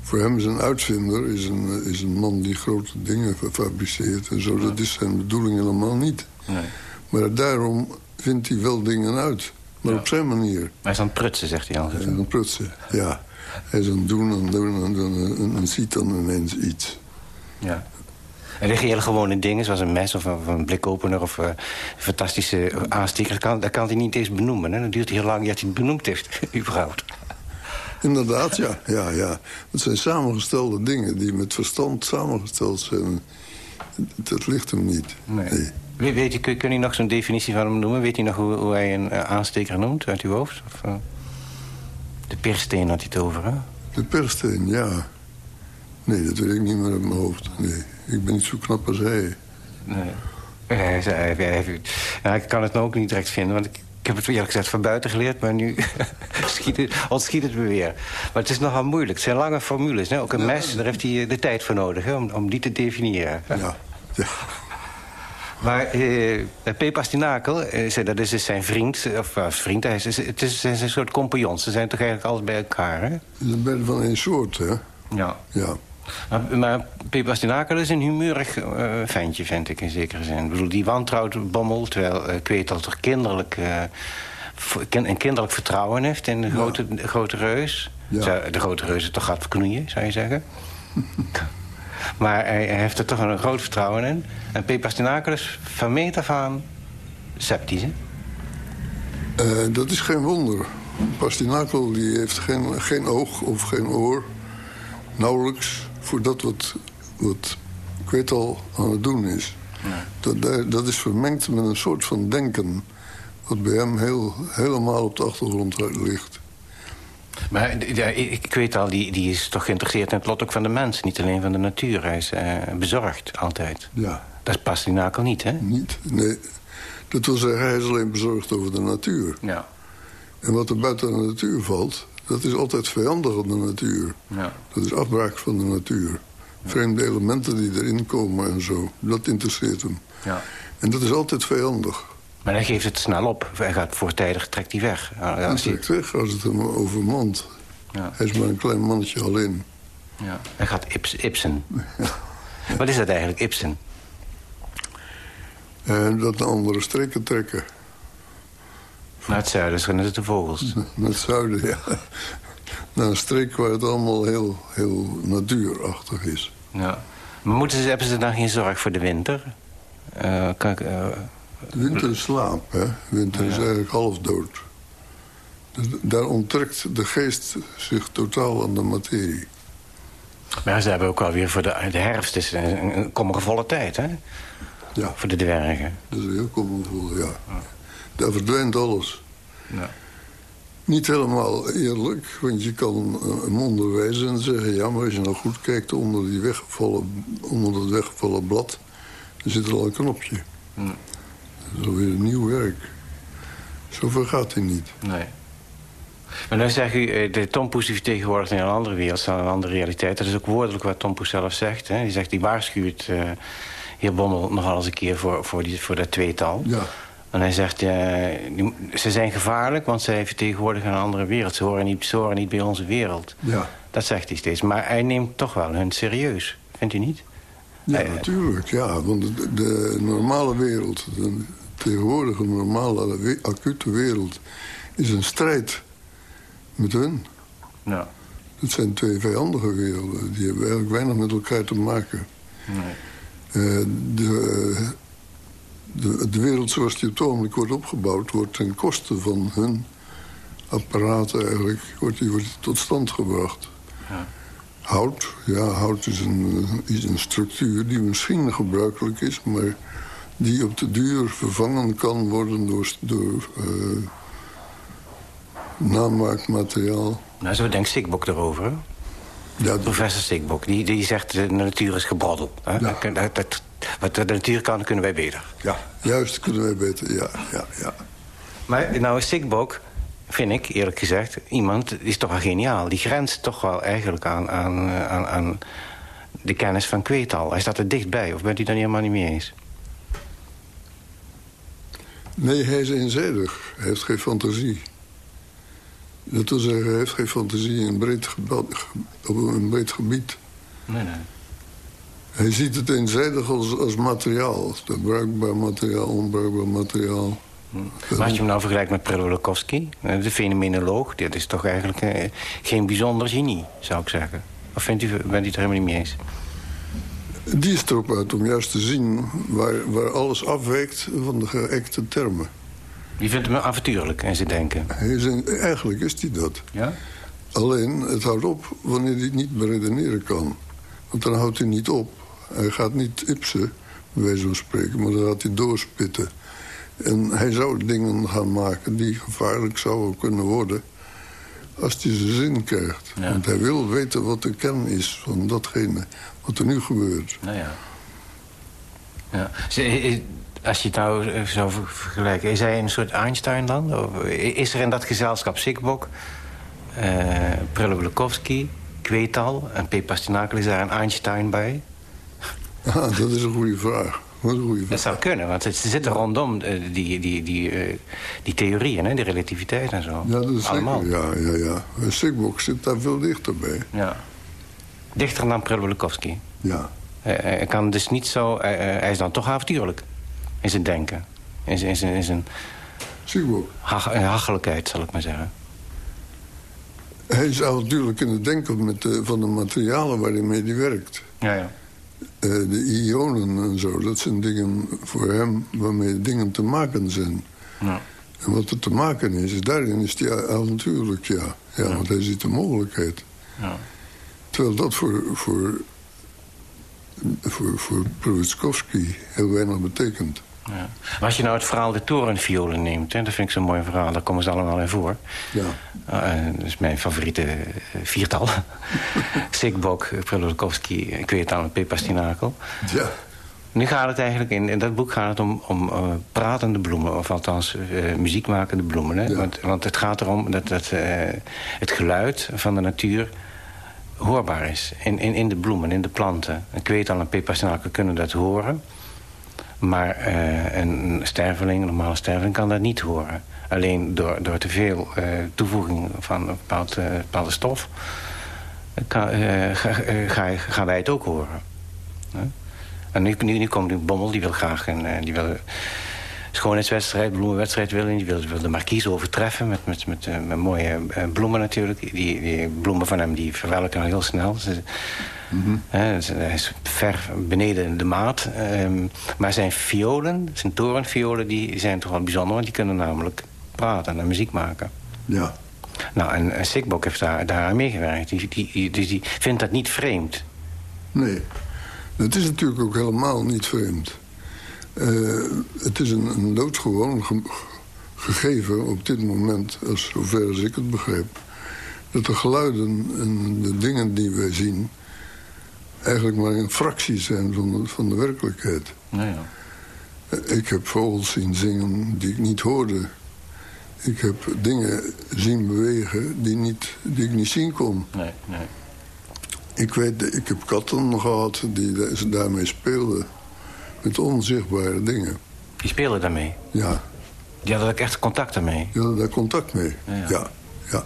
Speaker 5: Voor hem is een uitvinder is een, is een man die grote dingen fabriceert. En zo, dat is zijn bedoeling helemaal niet.
Speaker 6: Nee.
Speaker 5: Maar daarom vindt hij wel dingen uit. Maar
Speaker 6: Ja.
Speaker 5: op zijn manier.
Speaker 6: Hij is aan het prutsen, zegt hij altijd.
Speaker 5: En dan prutsen, ja. Hij is aan het doen en doen en doen en, en ziet dan ineens iets.
Speaker 6: Ja. En liggen hele gewone dingen, zoals een mes of een, of een blikopener... of eh, fantastische aansteker, dat kan, dat kan hij niet eens benoemen. Hè? Dan duurt heel lang dat hij het benoemd heeft, überhaupt.
Speaker 5: Inderdaad, ja. ja, ja. Het zijn samengestelde dingen die met verstand samengesteld zijn. Dat ligt hem niet.
Speaker 6: Nee. Weet, weet kun, kun je nog zo'n definitie van hem noemen? Weet je nog hoe, hoe hij een eh, aansteker noemt uit uw hoofd? Of, eh, de pirsteen had hij het over, hè?
Speaker 5: De persteen, ja. Nee, dat weet ik niet meer uit mijn hoofd. Nee, ik ben niet zo knap als hij.
Speaker 6: Nee. Hij zei, hij, hij- hij- nou, ik kan het nou ook niet direct vinden, want ik, ik heb het eerlijk gezegd van buiten geleerd, maar nu schiet het, ontschiet het me weer. Maar het is nogal moeilijk. Het zijn lange formules. Hè? Ook een mes, daar heeft hij eh, de tijd voor nodig hè? Om, om die te definiëren.
Speaker 5: Ja, ja.
Speaker 6: Maar eh, P. Pastinakel, eh, zei, dat is dus zijn vriend, of eh, vriend, hij is, het is zijn een soort compagnons. Ze zijn toch eigenlijk altijd bij elkaar, hè?
Speaker 5: Ze zijn van één soort, hè.
Speaker 6: Ja.
Speaker 5: Ja.
Speaker 6: Maar, maar P. Is een humeurig eh, ventje, vind ik in zekere zin. Ik bedoel, die wantrouwt Bommel, terwijl uh, Kwetel toch kinderlijk, eh, v- kin- een kinderlijk vertrouwen heeft in de grote, de grote reus.
Speaker 5: Ja.
Speaker 6: Zou de grote reus het toch gaat verknoeien, zou je zeggen? maar hij, hij heeft er toch een groot vertrouwen in. En P. Is van meet af aan sceptisch?
Speaker 5: Eh, dat is geen wonder. Pastinakel die heeft geen, geen oog of geen oor. Nauwelijks voor dat wat, wat ik weet al aan het doen is. Dat, dat- dat is vermengd met een soort van denken... wat bij hem heel, helemaal op de achtergrond ligt.
Speaker 6: Maar ja, ik weet al, die, die is toch geïnteresseerd in het lot ook van de mens. Niet alleen van de natuur. Hij is eh, bezorgd, altijd.
Speaker 5: Ja,
Speaker 6: Dat is Pastinakel niet, hè?
Speaker 5: niet. Nee, dat wil zeggen, hij is alleen bezorgd over de natuur.
Speaker 6: Ja.
Speaker 5: En wat er buiten de natuur valt, dat is altijd vijandig aan de natuur.
Speaker 6: ja.
Speaker 5: Dat is afbraak van de natuur. Vreemde elementen die erin komen en zo. Dat interesseert hem.
Speaker 6: ja.
Speaker 5: En dat is altijd vijandig.
Speaker 6: Maar hij geeft het snel op. Hij gaat voortijdig, trekt hij weg. Ja,
Speaker 5: Hij
Speaker 6: als hij-
Speaker 5: trekt weg als het hem overmand.
Speaker 6: ja,
Speaker 5: Hij is maar een klein mannetje alleen.
Speaker 6: ja. Hij gaat Ips, Ibsen. Wat is dat eigenlijk, Ibsen?
Speaker 5: En dat naar andere streken trekken.
Speaker 6: Naar het zuiden, zijn het de vogels.
Speaker 5: Naar het zuiden, ja. Naar een streek waar het allemaal heel, heel natuurachtig is.
Speaker 6: Ja. Maar moeten ze, hebben ze dan geen zorg voor de winter? Eh, kan ik, eh,
Speaker 5: winter slaap, hè. Winter is eigenlijk half dood. Dus daar onttrekt de geest zich totaal aan de materie.
Speaker 6: maar ze hebben ook alweer voor de, de herfst is een, een kommervolle tijd, hè?
Speaker 5: Ja,
Speaker 6: Voor de dwergen.
Speaker 5: dat is heel commervol, ja. Daar verdwijnt alles.
Speaker 6: Ja.
Speaker 5: Niet helemaal eerlijk, want je kan eh, hem onderwijzen en zeggen... ja, maar als je nou goed kijkt onder, die weggevallen, onder dat weggevallen blad... dan zit er al een knopje.
Speaker 6: Hm.
Speaker 5: Dat is alweer een nieuw werk. Zover gaat hij niet.
Speaker 6: Nee. Maar dan zegt u, eh, de Tom Poes die vertegenwoordigt in een andere wereld, een andere realiteit. Dat is ook woordelijk wat Tom Poes zelf zegt. Hè. Die zegt, die waarschuwt eh heer Bommel nogal eens een keer voor, voor, die, voor dat tweetal.
Speaker 5: Ja,
Speaker 6: En hij zegt, die- ze zijn gevaarlijk, want zij vertegenwoordigen een andere wereld. Ze horen niet, ze horen niet bij onze wereld.
Speaker 5: ja.
Speaker 6: Dat zegt hij steeds. Maar hij neemt toch wel hun serieus. Vindt u niet?
Speaker 5: Ja, natuurlijk, ja. Want de, de normale wereld, de tegenwoordige normale, we- acute wereld... is een strijd met hun.
Speaker 6: Nou,
Speaker 5: Het zijn twee vijandige werelden. Die hebben eigenlijk weinig met elkaar te maken.
Speaker 6: nee.
Speaker 5: Eh, de, de, de wereld zoals die op het ogenblik wordt opgebouwd... wordt ten koste van hun apparaten eigenlijk wordt die, wordt die tot stand gebracht.
Speaker 6: Ja.
Speaker 5: Hout, ja, hout is een, eh, is een structuur die misschien gebruikelijk is... maar die op de duur vervangen kan worden door, door eh, namaakmateriaal.
Speaker 6: Nou, zo denkt Sikbok erover. hè?
Speaker 5: Ja,
Speaker 6: Professor Sikbok, die, die zegt de natuur is gebroddel. Hè?
Speaker 5: Ja.
Speaker 6: Dat, dat, wat de natuur kan, kunnen wij beter.
Speaker 5: ja, juist kunnen wij beter, ja, ja, ja.
Speaker 6: Maar nou is Sigbok, vind ik eerlijk gezegd, iemand is toch wel geniaal. Die grenst toch wel eigenlijk aan, aan, aan, aan de kennis van kweetal. Hij staat er dichtbij, of bent u daar helemaal niet mee eens?
Speaker 5: Nee, hij is eenzijdig. Hij heeft geen fantasie. Dat wil zeggen, hij heeft geen fantasie in een breed, gebad, op een breed gebied.
Speaker 6: Nee, nee.
Speaker 5: Hij ziet het eenzijdig als, als materiaal. Bruikbaar materiaal, onbruikbaar materiaal.
Speaker 6: Maar als je hem nou vergelijkt met Prelolokowski, de fenomenoloog... dat is toch eigenlijk eh, geen bijzonder genie, zou ik zeggen. Of vindt u, bent u het er helemaal niet mee eens?
Speaker 5: Die is erop uit om juist te zien waar, waar alles afwijkt van de geëkte termen.
Speaker 6: Die vindt hem avontuurlijk in zijn denken.
Speaker 5: Hij is een- eigenlijk is hij dat.
Speaker 6: Ja?
Speaker 5: Alleen, het houdt op wanneer hij het niet beredeneren kan. Want dan houdt hij niet op. Hij gaat niet ipsen, bij wijze van spreken, maar dan gaat hij doorspitten. En hij zou dingen gaan maken die gevaarlijk zouden kunnen worden... als hij zijn zin krijgt.
Speaker 6: Ja.
Speaker 5: Want hij wil weten wat de kern is van datgene wat er nu gebeurt.
Speaker 6: Nou ja. ja. Als je het nou eh, zou ver- vergelijken, is hij een soort Einstein dan? Of is er in dat gezelschap Sigbok, eh Prelolokowski, Kweetal en P. Pastinakel, is daar een Einstein bij?
Speaker 5: Ja, dat is een goede vraag. Dat is een
Speaker 6: zou kunnen, want het- ze zitten rondom eh, die, die, die, eh, die theorieën, hè, die relativiteit en zo.
Speaker 5: Ja, dat is
Speaker 6: Allemaal.
Speaker 5: zeker. Ja, ja, ja. En Sigbock zit daar veel dichter bij.
Speaker 6: Ja. Dichter dan Prelolokowski.
Speaker 5: Ja.
Speaker 6: Hij- Hij kan dus niet zo... Hij, is dan toch avontuurlijk in zijn denken. In zijn, in zijn, in zijn eh, hachelijkheid, zal ik maar zeggen.
Speaker 5: Hij zou natuurlijk kunnen denken met de, van de materialen waarmee hij werkt.
Speaker 6: Ja, ja.
Speaker 5: Eh, de ionen en zo, dat zijn dingen voor hem waarmee dingen te maken zijn.
Speaker 6: ja.
Speaker 5: En wat er te maken is, daarin is hij avontuurlijk, ja. ja. Want hij ziet de mogelijkheid.
Speaker 6: ja.
Speaker 5: Terwijl dat voor, voor, voor, voor heel weinig betekent.
Speaker 6: Ja. Als je nou het verhaal de torenviolen neemt... Hè, dat vind ik zo'n mooi verhaal, daar komen ze allemaal in voor.
Speaker 5: Ja.
Speaker 6: Eh, dat is mijn favoriete eh, viertal. Sigbok, Prelolokowski, ik weet het al, Pippa Stinakel.
Speaker 5: Ja.
Speaker 6: Nu gaat het eigenlijk, in, in dat boek gaat het om, om eh, pratende bloemen. Of althans, eh, muziekmakende bloemen. Hè?
Speaker 5: Ja.
Speaker 6: Want, want het gaat erom dat, dat het geluid van de natuur hoorbaar is. In, in, in de bloemen, in de planten. Ik weet al, een peperstinakel kunnen dat horen. Maar eh, een sterveling, een normale sterveling, kan dat niet horen. Alleen door, door te veel eh, toevoeging van een eh, bepaalde stof... Kan, ga, ga- gaan wij het ook horen. En nu, nu, nu komt die Bommel, die wil graag een, die wil een schoonheidswedstrijd, bloemenwedstrijd willen. Die wil, de marquise overtreffen met, met, met, mooie bloemen natuurlijk. Die, die bloemen van hem die verwelken heel snel. Ze- hij is ver beneden de maat. Ehm, maar zijn violen, zijn torenviolen, die zijn toch wel bijzonder. Want die kunnen namelijk praten en muziek maken.
Speaker 5: Ja.
Speaker 6: Nou, en, Sikbok heeft daar, daar aan meegewerkt. Die, die, die, dus die vindt dat niet vreemd.
Speaker 5: Nee. Het is natuurlijk ook helemaal niet vreemd. Eh, het is een, een doodgewoon ge- gegeven op dit moment, als zover als ik het begrijp... dat de geluiden en de dingen die wij zien... eigenlijk maar een fractie zijn van de, van de werkelijkheid.
Speaker 6: Nou ja.
Speaker 5: Ik heb vogels zien zingen die ik niet hoorde. Ik heb dingen zien bewegen die, niet, die ik niet zien kon.
Speaker 6: Nee, nee.
Speaker 5: Ik weet, ik heb katten gehad die daarmee speelden. Met onzichtbare dingen.
Speaker 6: Die spelen daarmee.
Speaker 5: Ja,
Speaker 6: Die hadden ook echt contact daarmee.
Speaker 5: die hadden daar contact mee.
Speaker 6: Ja, ja.
Speaker 5: Ja, ja.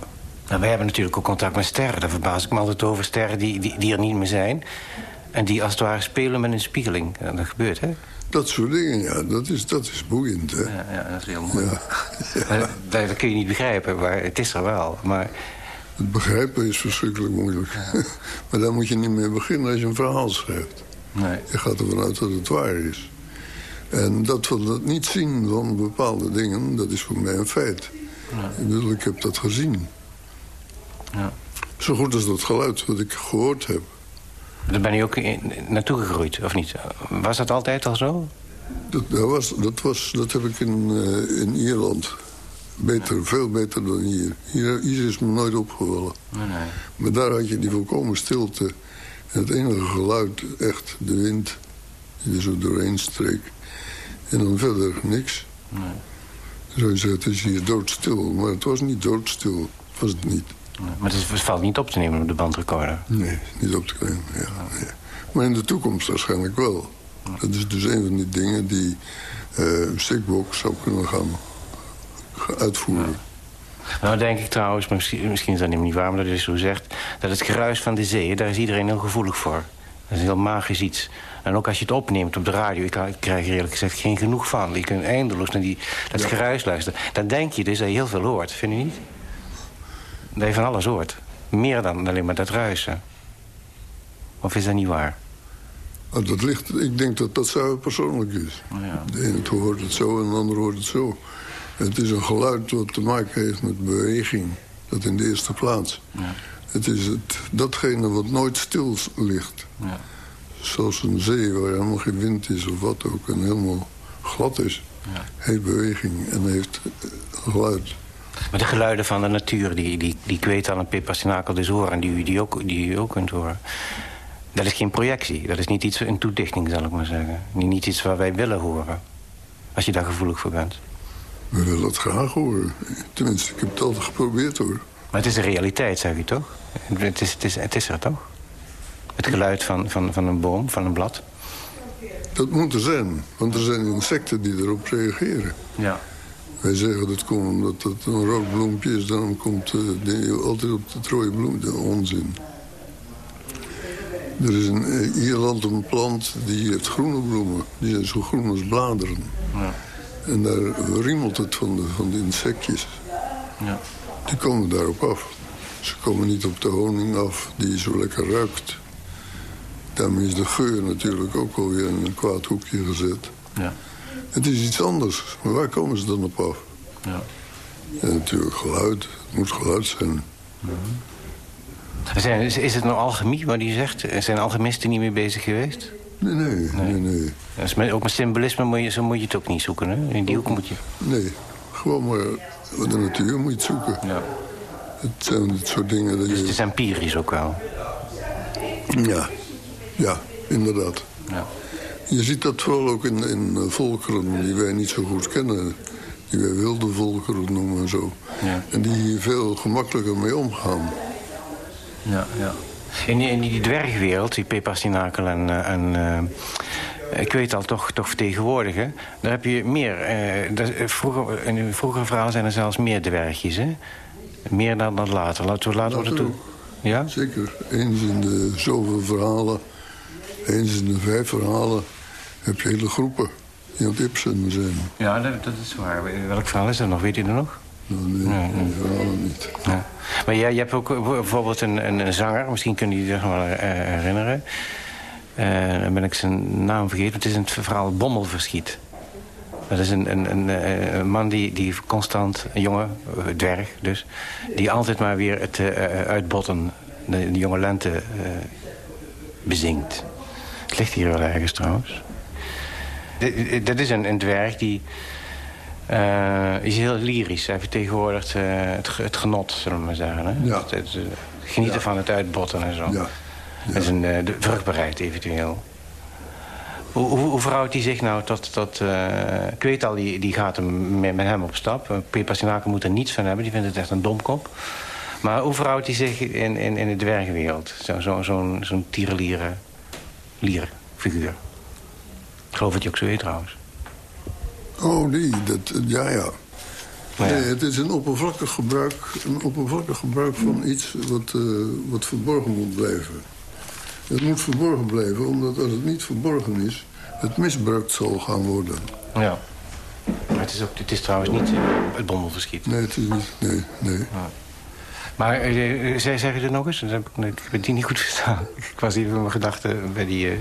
Speaker 6: Nou, wij hebben natuurlijk ook contact met sterren. Daar verbaas ik me altijd over. Sterren die, die, die er niet meer zijn. En die als het ware spelen met een spiegeling. Ja, dat gebeurt, hè?
Speaker 5: Dat soort dingen, ja, dat is, dat is boeiend, hè.
Speaker 6: Ja, ja dat is heel mooi.
Speaker 5: Ja.
Speaker 6: Dat, dat kun je niet begrijpen, maar het is er wel. Maar
Speaker 5: Het begrijpen is verschrikkelijk moeilijk. maar daar moet je niet mee beginnen als je een verhaal schrijft.
Speaker 6: nee.
Speaker 5: Je gaat ervan uit dat het waar is. En dat we dat niet zien van bepaalde dingen, dat is voor mij een feit. Ik bedoel, ik heb dat gezien.
Speaker 6: Ja.
Speaker 5: Zo goed als dat geluid wat ik gehoord heb.
Speaker 6: Daar ben je ook in, naartoe gegroeid, of niet? Was dat altijd al zo?
Speaker 5: Dat, dat, was, dat, was, dat heb ik in, eh, in Ierland. Beter, veel beter dan hier. hier. Hier is me nooit opgevallen.
Speaker 6: Nee, nee.
Speaker 5: Maar daar had je die volkomen stilte. En het enige geluid, echt de wind die er zo doorheen streek. En dan verder niks.
Speaker 6: Nee.
Speaker 5: zou je zeggen, het is hier doodstil. Maar het was niet doodstil. Was het niet.
Speaker 6: Maar het, valt niet op te nemen op de bandrecorder.
Speaker 5: Nee, niet op te nemen. Ja. Maar in de toekomst waarschijnlijk wel. Dat is dus een van die dingen die uh, Stickbox zou kunnen gaan, gaan uitvoeren.
Speaker 6: Nou denk ik trouwens, misschien, misschien is dat niet waar, maar dat is zo zegt... dat het geruis van de zee, daar is iedereen heel gevoelig voor. Dat is heel magisch iets. En ook als je het opneemt op de radio, ik, ik krijg er eerlijk gezegd geen genoeg van. Je kunt eindeloos naar die, dat ja. geruis luisteren. Dan denk je dus dat je heel veel hoort, vind je niet? Dat je van alles hoort. Meer dan alleen maar dat ruisen. Of is dat niet waar?
Speaker 5: Oh, dat ligt, ik denk dat dat zo persoonlijk is.
Speaker 6: Oh ja.
Speaker 5: De ene hoort het zo en de ander hoort het zo. Het is een geluid wat te maken heeft met beweging. Dat in de eerste plaats.
Speaker 6: Ja.
Speaker 5: Het is het, datgene wat nooit stil ligt.
Speaker 6: Ja.
Speaker 5: Zoals een zee waar helemaal geen wind is of wat ook. En helemaal glad is. Heeft beweging en heeft geluid.
Speaker 6: Maar de geluiden van de natuur, die, die, die kweetal en pipastinakel dus horen... en die, die, ook, die u ook kunt horen... dat is geen projectie. Dat is niet iets, een toedichting, zal ik maar zeggen. Niet iets waar wij willen horen. Als je daar gevoelig voor bent.
Speaker 5: We willen het graag horen. Tenminste, ik heb het altijd geprobeerd, hoor.
Speaker 6: Maar het is een realiteit, zeg u toch? Het is, het is, het is er toch? Het geluid van, van, van een boom, van een blad.
Speaker 5: Dat moet er zijn, want er zijn insecten die erop reageren.
Speaker 6: Ja.
Speaker 5: Wij zeggen dat komt omdat het een rood bloempje is... dan komt uh, altijd op de rode bloem, de onzin. Er is in uh, Ierland een plant die heeft groene bloemen. Die zijn zo groen als bladeren.
Speaker 6: Ja.
Speaker 5: En daar riemelt het van de, van de insectjes.
Speaker 6: Ja.
Speaker 5: Die komen daarop af. Ze komen niet op de honing af die zo lekker ruikt. Daarmee is de geur natuurlijk ook alweer in een kwaad hoekje gezet.
Speaker 6: Ja.
Speaker 5: Het is iets anders, maar waar komen ze dan op af?
Speaker 6: Ja.
Speaker 5: En natuurlijk geluid. Het moet geluid zijn.
Speaker 6: Zijn, is, is het nou alchemie wat hij zegt? Zijn alchemisten niet mee bezig geweest?
Speaker 5: Nee, nee, nee. nee,
Speaker 6: Dus met, ook met symbolisme moet je, zo moet je het ook niet zoeken, hè? In die hoek moet je...
Speaker 5: Nee, gewoon maar de natuur moet je het zoeken.
Speaker 6: Ja.
Speaker 5: Het zijn dit soort dingen dat
Speaker 6: Dus het is empirisch ook wel.
Speaker 5: Ja, ja, inderdaad.
Speaker 6: Ja.
Speaker 5: Je ziet dat vooral ook in, in volkeren die wij niet zo goed kennen. Die wij wilde volkeren noemen en zo.
Speaker 6: Ja.
Speaker 5: En die hier veel gemakkelijker mee omgaan.
Speaker 6: Ja, ja. In, die- in die dwergwereld, die pepastinakel en... eh, en eh, ik weet al, toch, toch vertegenwoordigen. Daar heb je meer... eh, dat- eh, vroeger, in een vroegere verhaal zijn er zelfs meer dwergjes, hè? Meer dan, dan later. Laten we later naartoe.
Speaker 5: ook.
Speaker 6: Ja?
Speaker 5: Zeker. Eens in de zoveel verhalen, eens in de vijf verhalen... heb je hele groepen die aan het Ibsen zijn.
Speaker 6: Ja, dat, dat is waar. Welk verhaal is dat nog? Weet u dat nog?
Speaker 5: Nou, nee,
Speaker 6: Nee, nee.
Speaker 5: verhalen niet.
Speaker 6: Ja. Maar jij, je hebt ook bijvoorbeeld een, een, een zanger, misschien kun je je zich nog wel eh, herinneren. Eh, dan ben ik zijn naam vergeten. Het is een verhaal Bommelverschiet. Dat is een, een, een, eh, een man die, die constant, een jongen, dwerg dus... die altijd maar weer het eh, uitbotten, de, de jonge lente, eh, bezingt. Het ligt hier wel ergens trouwens. Dit, dit is een, een dwerg die... eh, is heel lyrisch. Hij vertegenwoordigt eh, het, het genot, zullen we maar zeggen. Hè?
Speaker 5: Ja.
Speaker 6: Het, het, eh, genieten van het uitbotten en zo.
Speaker 5: Ja.
Speaker 6: Dat is een, de vruchtbaarheid eventueel. Hoe, hoe, hoe verhoudt hij zich nou tot... tot ik weet al, die, die gaat hem met, met hem op stap. Uh, Pepastinakel moet er niets van hebben. Die vindt het echt een domkop. Maar hoe verhoudt hij zich in, in, in de dwergenwereld? Zo'n zo, tierenliere lier figuur. Ik geloof dat je ook zo heet trouwens.
Speaker 5: Oh, die, dat, ja, ja.
Speaker 6: Maar ja.
Speaker 5: Nee, het is een oppervlakkig gebruik, een oppervlakkig gebruik van iets wat, eh, wat verborgen moet blijven. Het moet verborgen blijven, omdat als het niet verborgen is... het misbruikt zal gaan worden.
Speaker 6: Ja. Maar het is, ook, het is trouwens niet het bommelverschiet.
Speaker 5: Nee, het is niet... Nee, nee.
Speaker 6: Maar eh, eh, zeg, zeg je het nog eens? Ik, ik heb die niet goed verstaan. Ik was even met mijn gedachten bij die...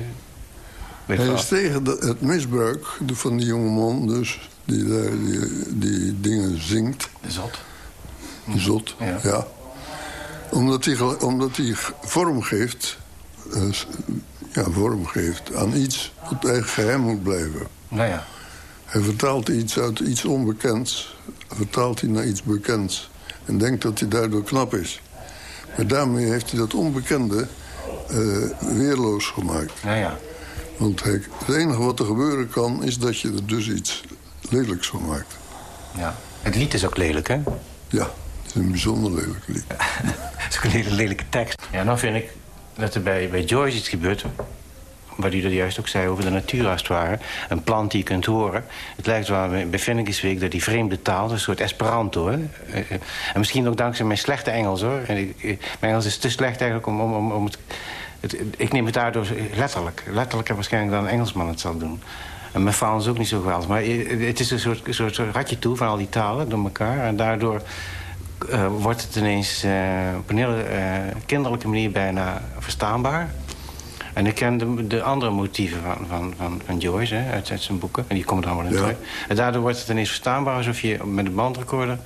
Speaker 5: Hij is tegen de- het misbruik van die jongeman dus... die daar die, die dingen zingt,
Speaker 6: Zot.
Speaker 5: zot,
Speaker 6: Ja.
Speaker 5: ja. Omdat hij, omdat vorm geeft... eh, ja, vorm geeft aan iets wat eigenlijk geheim moet blijven.
Speaker 6: Nou ja.
Speaker 5: Hij vertaalt iets uit iets onbekends, vertaalt hij naar iets bekends. En denkt dat hij daardoor knap is. Maar daarmee heeft hij dat onbekende eh, weerloos gemaakt.
Speaker 6: Nou ja.
Speaker 5: Want het enige wat er gebeuren kan, is dat je er dus iets lelijks van maakt.
Speaker 6: Ja. Het lied is ook lelijk, hè?
Speaker 5: Ja, het is een bijzonder lelijk lied.
Speaker 6: Het is ook een hele lelijke tekst. Ja, nou vind ik dat er bij, bij Joyce iets gebeurt... wat u er juist ook zei over de natuur als het ware. Een plant die je kunt horen. Het lijkt wel bij bij Week dat die vreemde taal... een soort Esperanto, hè? Eh, eh, En misschien ook dankzij mijn slechte Engels, hoor. En ik, eh, mijn Engels is te slecht eigenlijk om, om, om, om het, het... Ik neem het daardoor letterlijk. Letterlijker waarschijnlijk dan een Engelsman het zal doen. En mijn faal is ook niet zo geweldig. Maar het is een soort, soort ratje toe van al die talen door elkaar. En daardoor eh, wordt het ineens eh, op een hele eh, kinderlijke manier bijna verstaanbaar. En ik ken de, de andere motieven van, van, van, van Joyce hè, uit, uit zijn boeken. En die komen er allemaal in
Speaker 5: Ja.
Speaker 6: terug. En daardoor wordt het ineens verstaanbaar alsof je met een bandrecorder...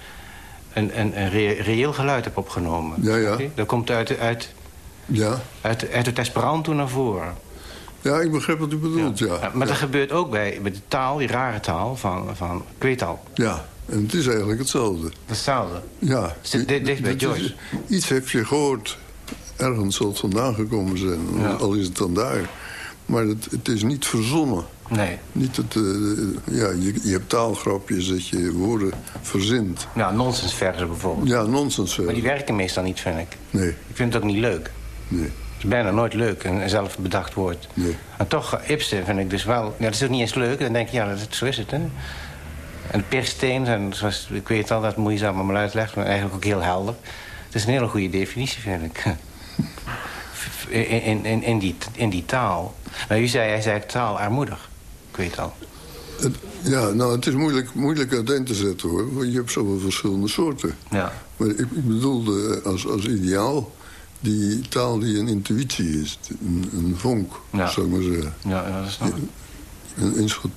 Speaker 6: een, een, een re- reëel geluid hebt opgenomen.
Speaker 5: Ja, ja.
Speaker 6: Dat komt uit, uit,
Speaker 5: Ja,
Speaker 6: uit, uit het Esperanto naar voren.
Speaker 5: ja ik begrijp wat u bedoelt, ja.
Speaker 6: maar dat gebeurt ook bij, bij de taal, die rare taal van, van Kweetal.
Speaker 5: Ja, en het is eigenlijk hetzelfde.
Speaker 6: Hetzelfde.
Speaker 5: Ja.
Speaker 6: Zit dicht- bij
Speaker 5: is-
Speaker 6: Joyce.
Speaker 5: Iets heb je gehoord. Ergens zal het vandaan gekomen zijn. Al is het dan daar. Maar het, het is niet verzonnen.
Speaker 6: Nee.
Speaker 5: Niet het, eh, ja, je, je hebt taalgrapjes dat je woorden verzint.
Speaker 6: Nou, nonsensversen bijvoorbeeld.
Speaker 5: Ja, nonsens.
Speaker 6: Maar die werken meestal niet, vind ik.
Speaker 5: Nee,
Speaker 6: Ik vind het ook niet leuk.
Speaker 5: Nee,
Speaker 6: Het is bijna nooit leuk, een zelf bedacht woord.
Speaker 5: nee.
Speaker 6: En toch, Ibsen vind ik dus wel... Ja, dat is ook niet eens leuk. Dan denk je, ja, dat, zo is het, hè. En Pirsteen, en zoals, ik weet al dat moeizaam allemaal uitlegt... maar eigenlijk ook heel helder. Het is een hele goede definitie, vind ik. In, in, in, die, in die taal. Maar u zei, hij zei taalarmoedig. Ik weet al.
Speaker 5: Het- ja, nou, het is moeilijk, moeilijk uiteen te zetten, hoor. Want je hebt zoveel verschillende soorten.
Speaker 6: Ja.
Speaker 5: Maar ik, ik bedoelde als, als ideaal die taal die een intuïtie is. Een, een vonk,
Speaker 6: Ja.
Speaker 5: zou ik maar zeggen.
Speaker 6: Ja, ja, dat is.
Speaker 5: Een inschot.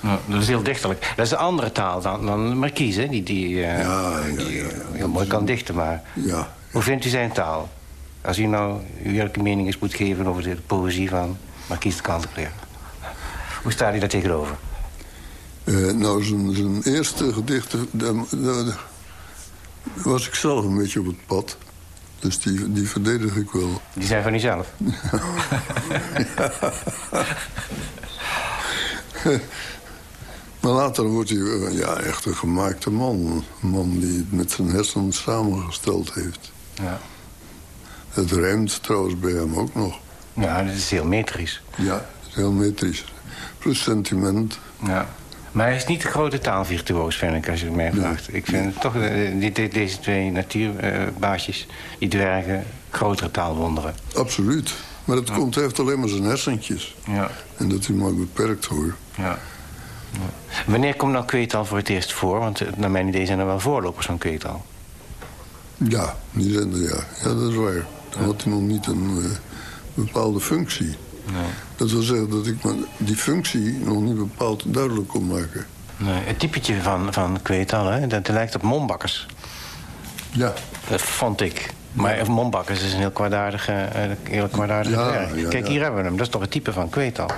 Speaker 6: Ja, dat is heel dichterlijk. Dat is een andere taal dan, dan Marquise, hè, die, die, eh,
Speaker 5: Ja, ja,
Speaker 6: die
Speaker 5: ja,
Speaker 6: eh, heel mooi kan dichten. Maar
Speaker 5: Ja,
Speaker 6: hoe vindt u zijn taal? Als u nou uw eerlijke mening eens moet geven over de poëzie van Marquise de Kantenkleer. Hoe staat u daar tegenover?
Speaker 5: Eh, nou, zijn, zijn eerste gedichten... daar, daar was ik zelf een beetje op het pad. Dus die, die verdedig ik wel.
Speaker 6: Die zijn van uzelf.
Speaker 5: Maar later wordt hij eh, ja, echt een gemaakte man. Een man die het met zijn hersenen samengesteld heeft.
Speaker 6: Ja.
Speaker 5: Het rijmt trouwens bij hem ook nog.
Speaker 6: ja, dat is heel metrisch.
Speaker 5: Ja, het is heel metrisch. Plus sentiment.
Speaker 6: Ja. Maar hij is niet de grote taalvirtuoos, vind ik, als je het mij vraagt. Ik vind toch eh, die- deze twee natuurbaasjes, die dwergen, grotere taalwonderen.
Speaker 5: Absoluut. Maar het komt, heeft alleen maar zijn hersentjes.
Speaker 6: Ja.
Speaker 5: En dat hij maar beperkt hoor.
Speaker 6: Ja. Ja. Wanneer komt nou Kweetal voor het eerst voor? Want eh, naar mijn idee zijn er wel voorlopers van Kweetal.
Speaker 5: Ja, die zijn er, ja. Ja, dat is waar. Dan had hij nog niet een eh, bepaalde functie.
Speaker 6: Nee.
Speaker 5: Dat wil zeggen dat ik die functie nog niet bepaald duidelijk kon maken.
Speaker 6: Nee, het typetje van, van Kweetal, hè, dat lijkt op Mombakkers.
Speaker 5: Ja,
Speaker 6: Dat vond ik. Maar Mombakkers is een heel kwaadaardige, eh, heel kwaadaardige
Speaker 5: Ja, ja,
Speaker 6: Kijk,
Speaker 5: ja.
Speaker 6: hier hebben we hem. Dat is toch het type van Kweetal.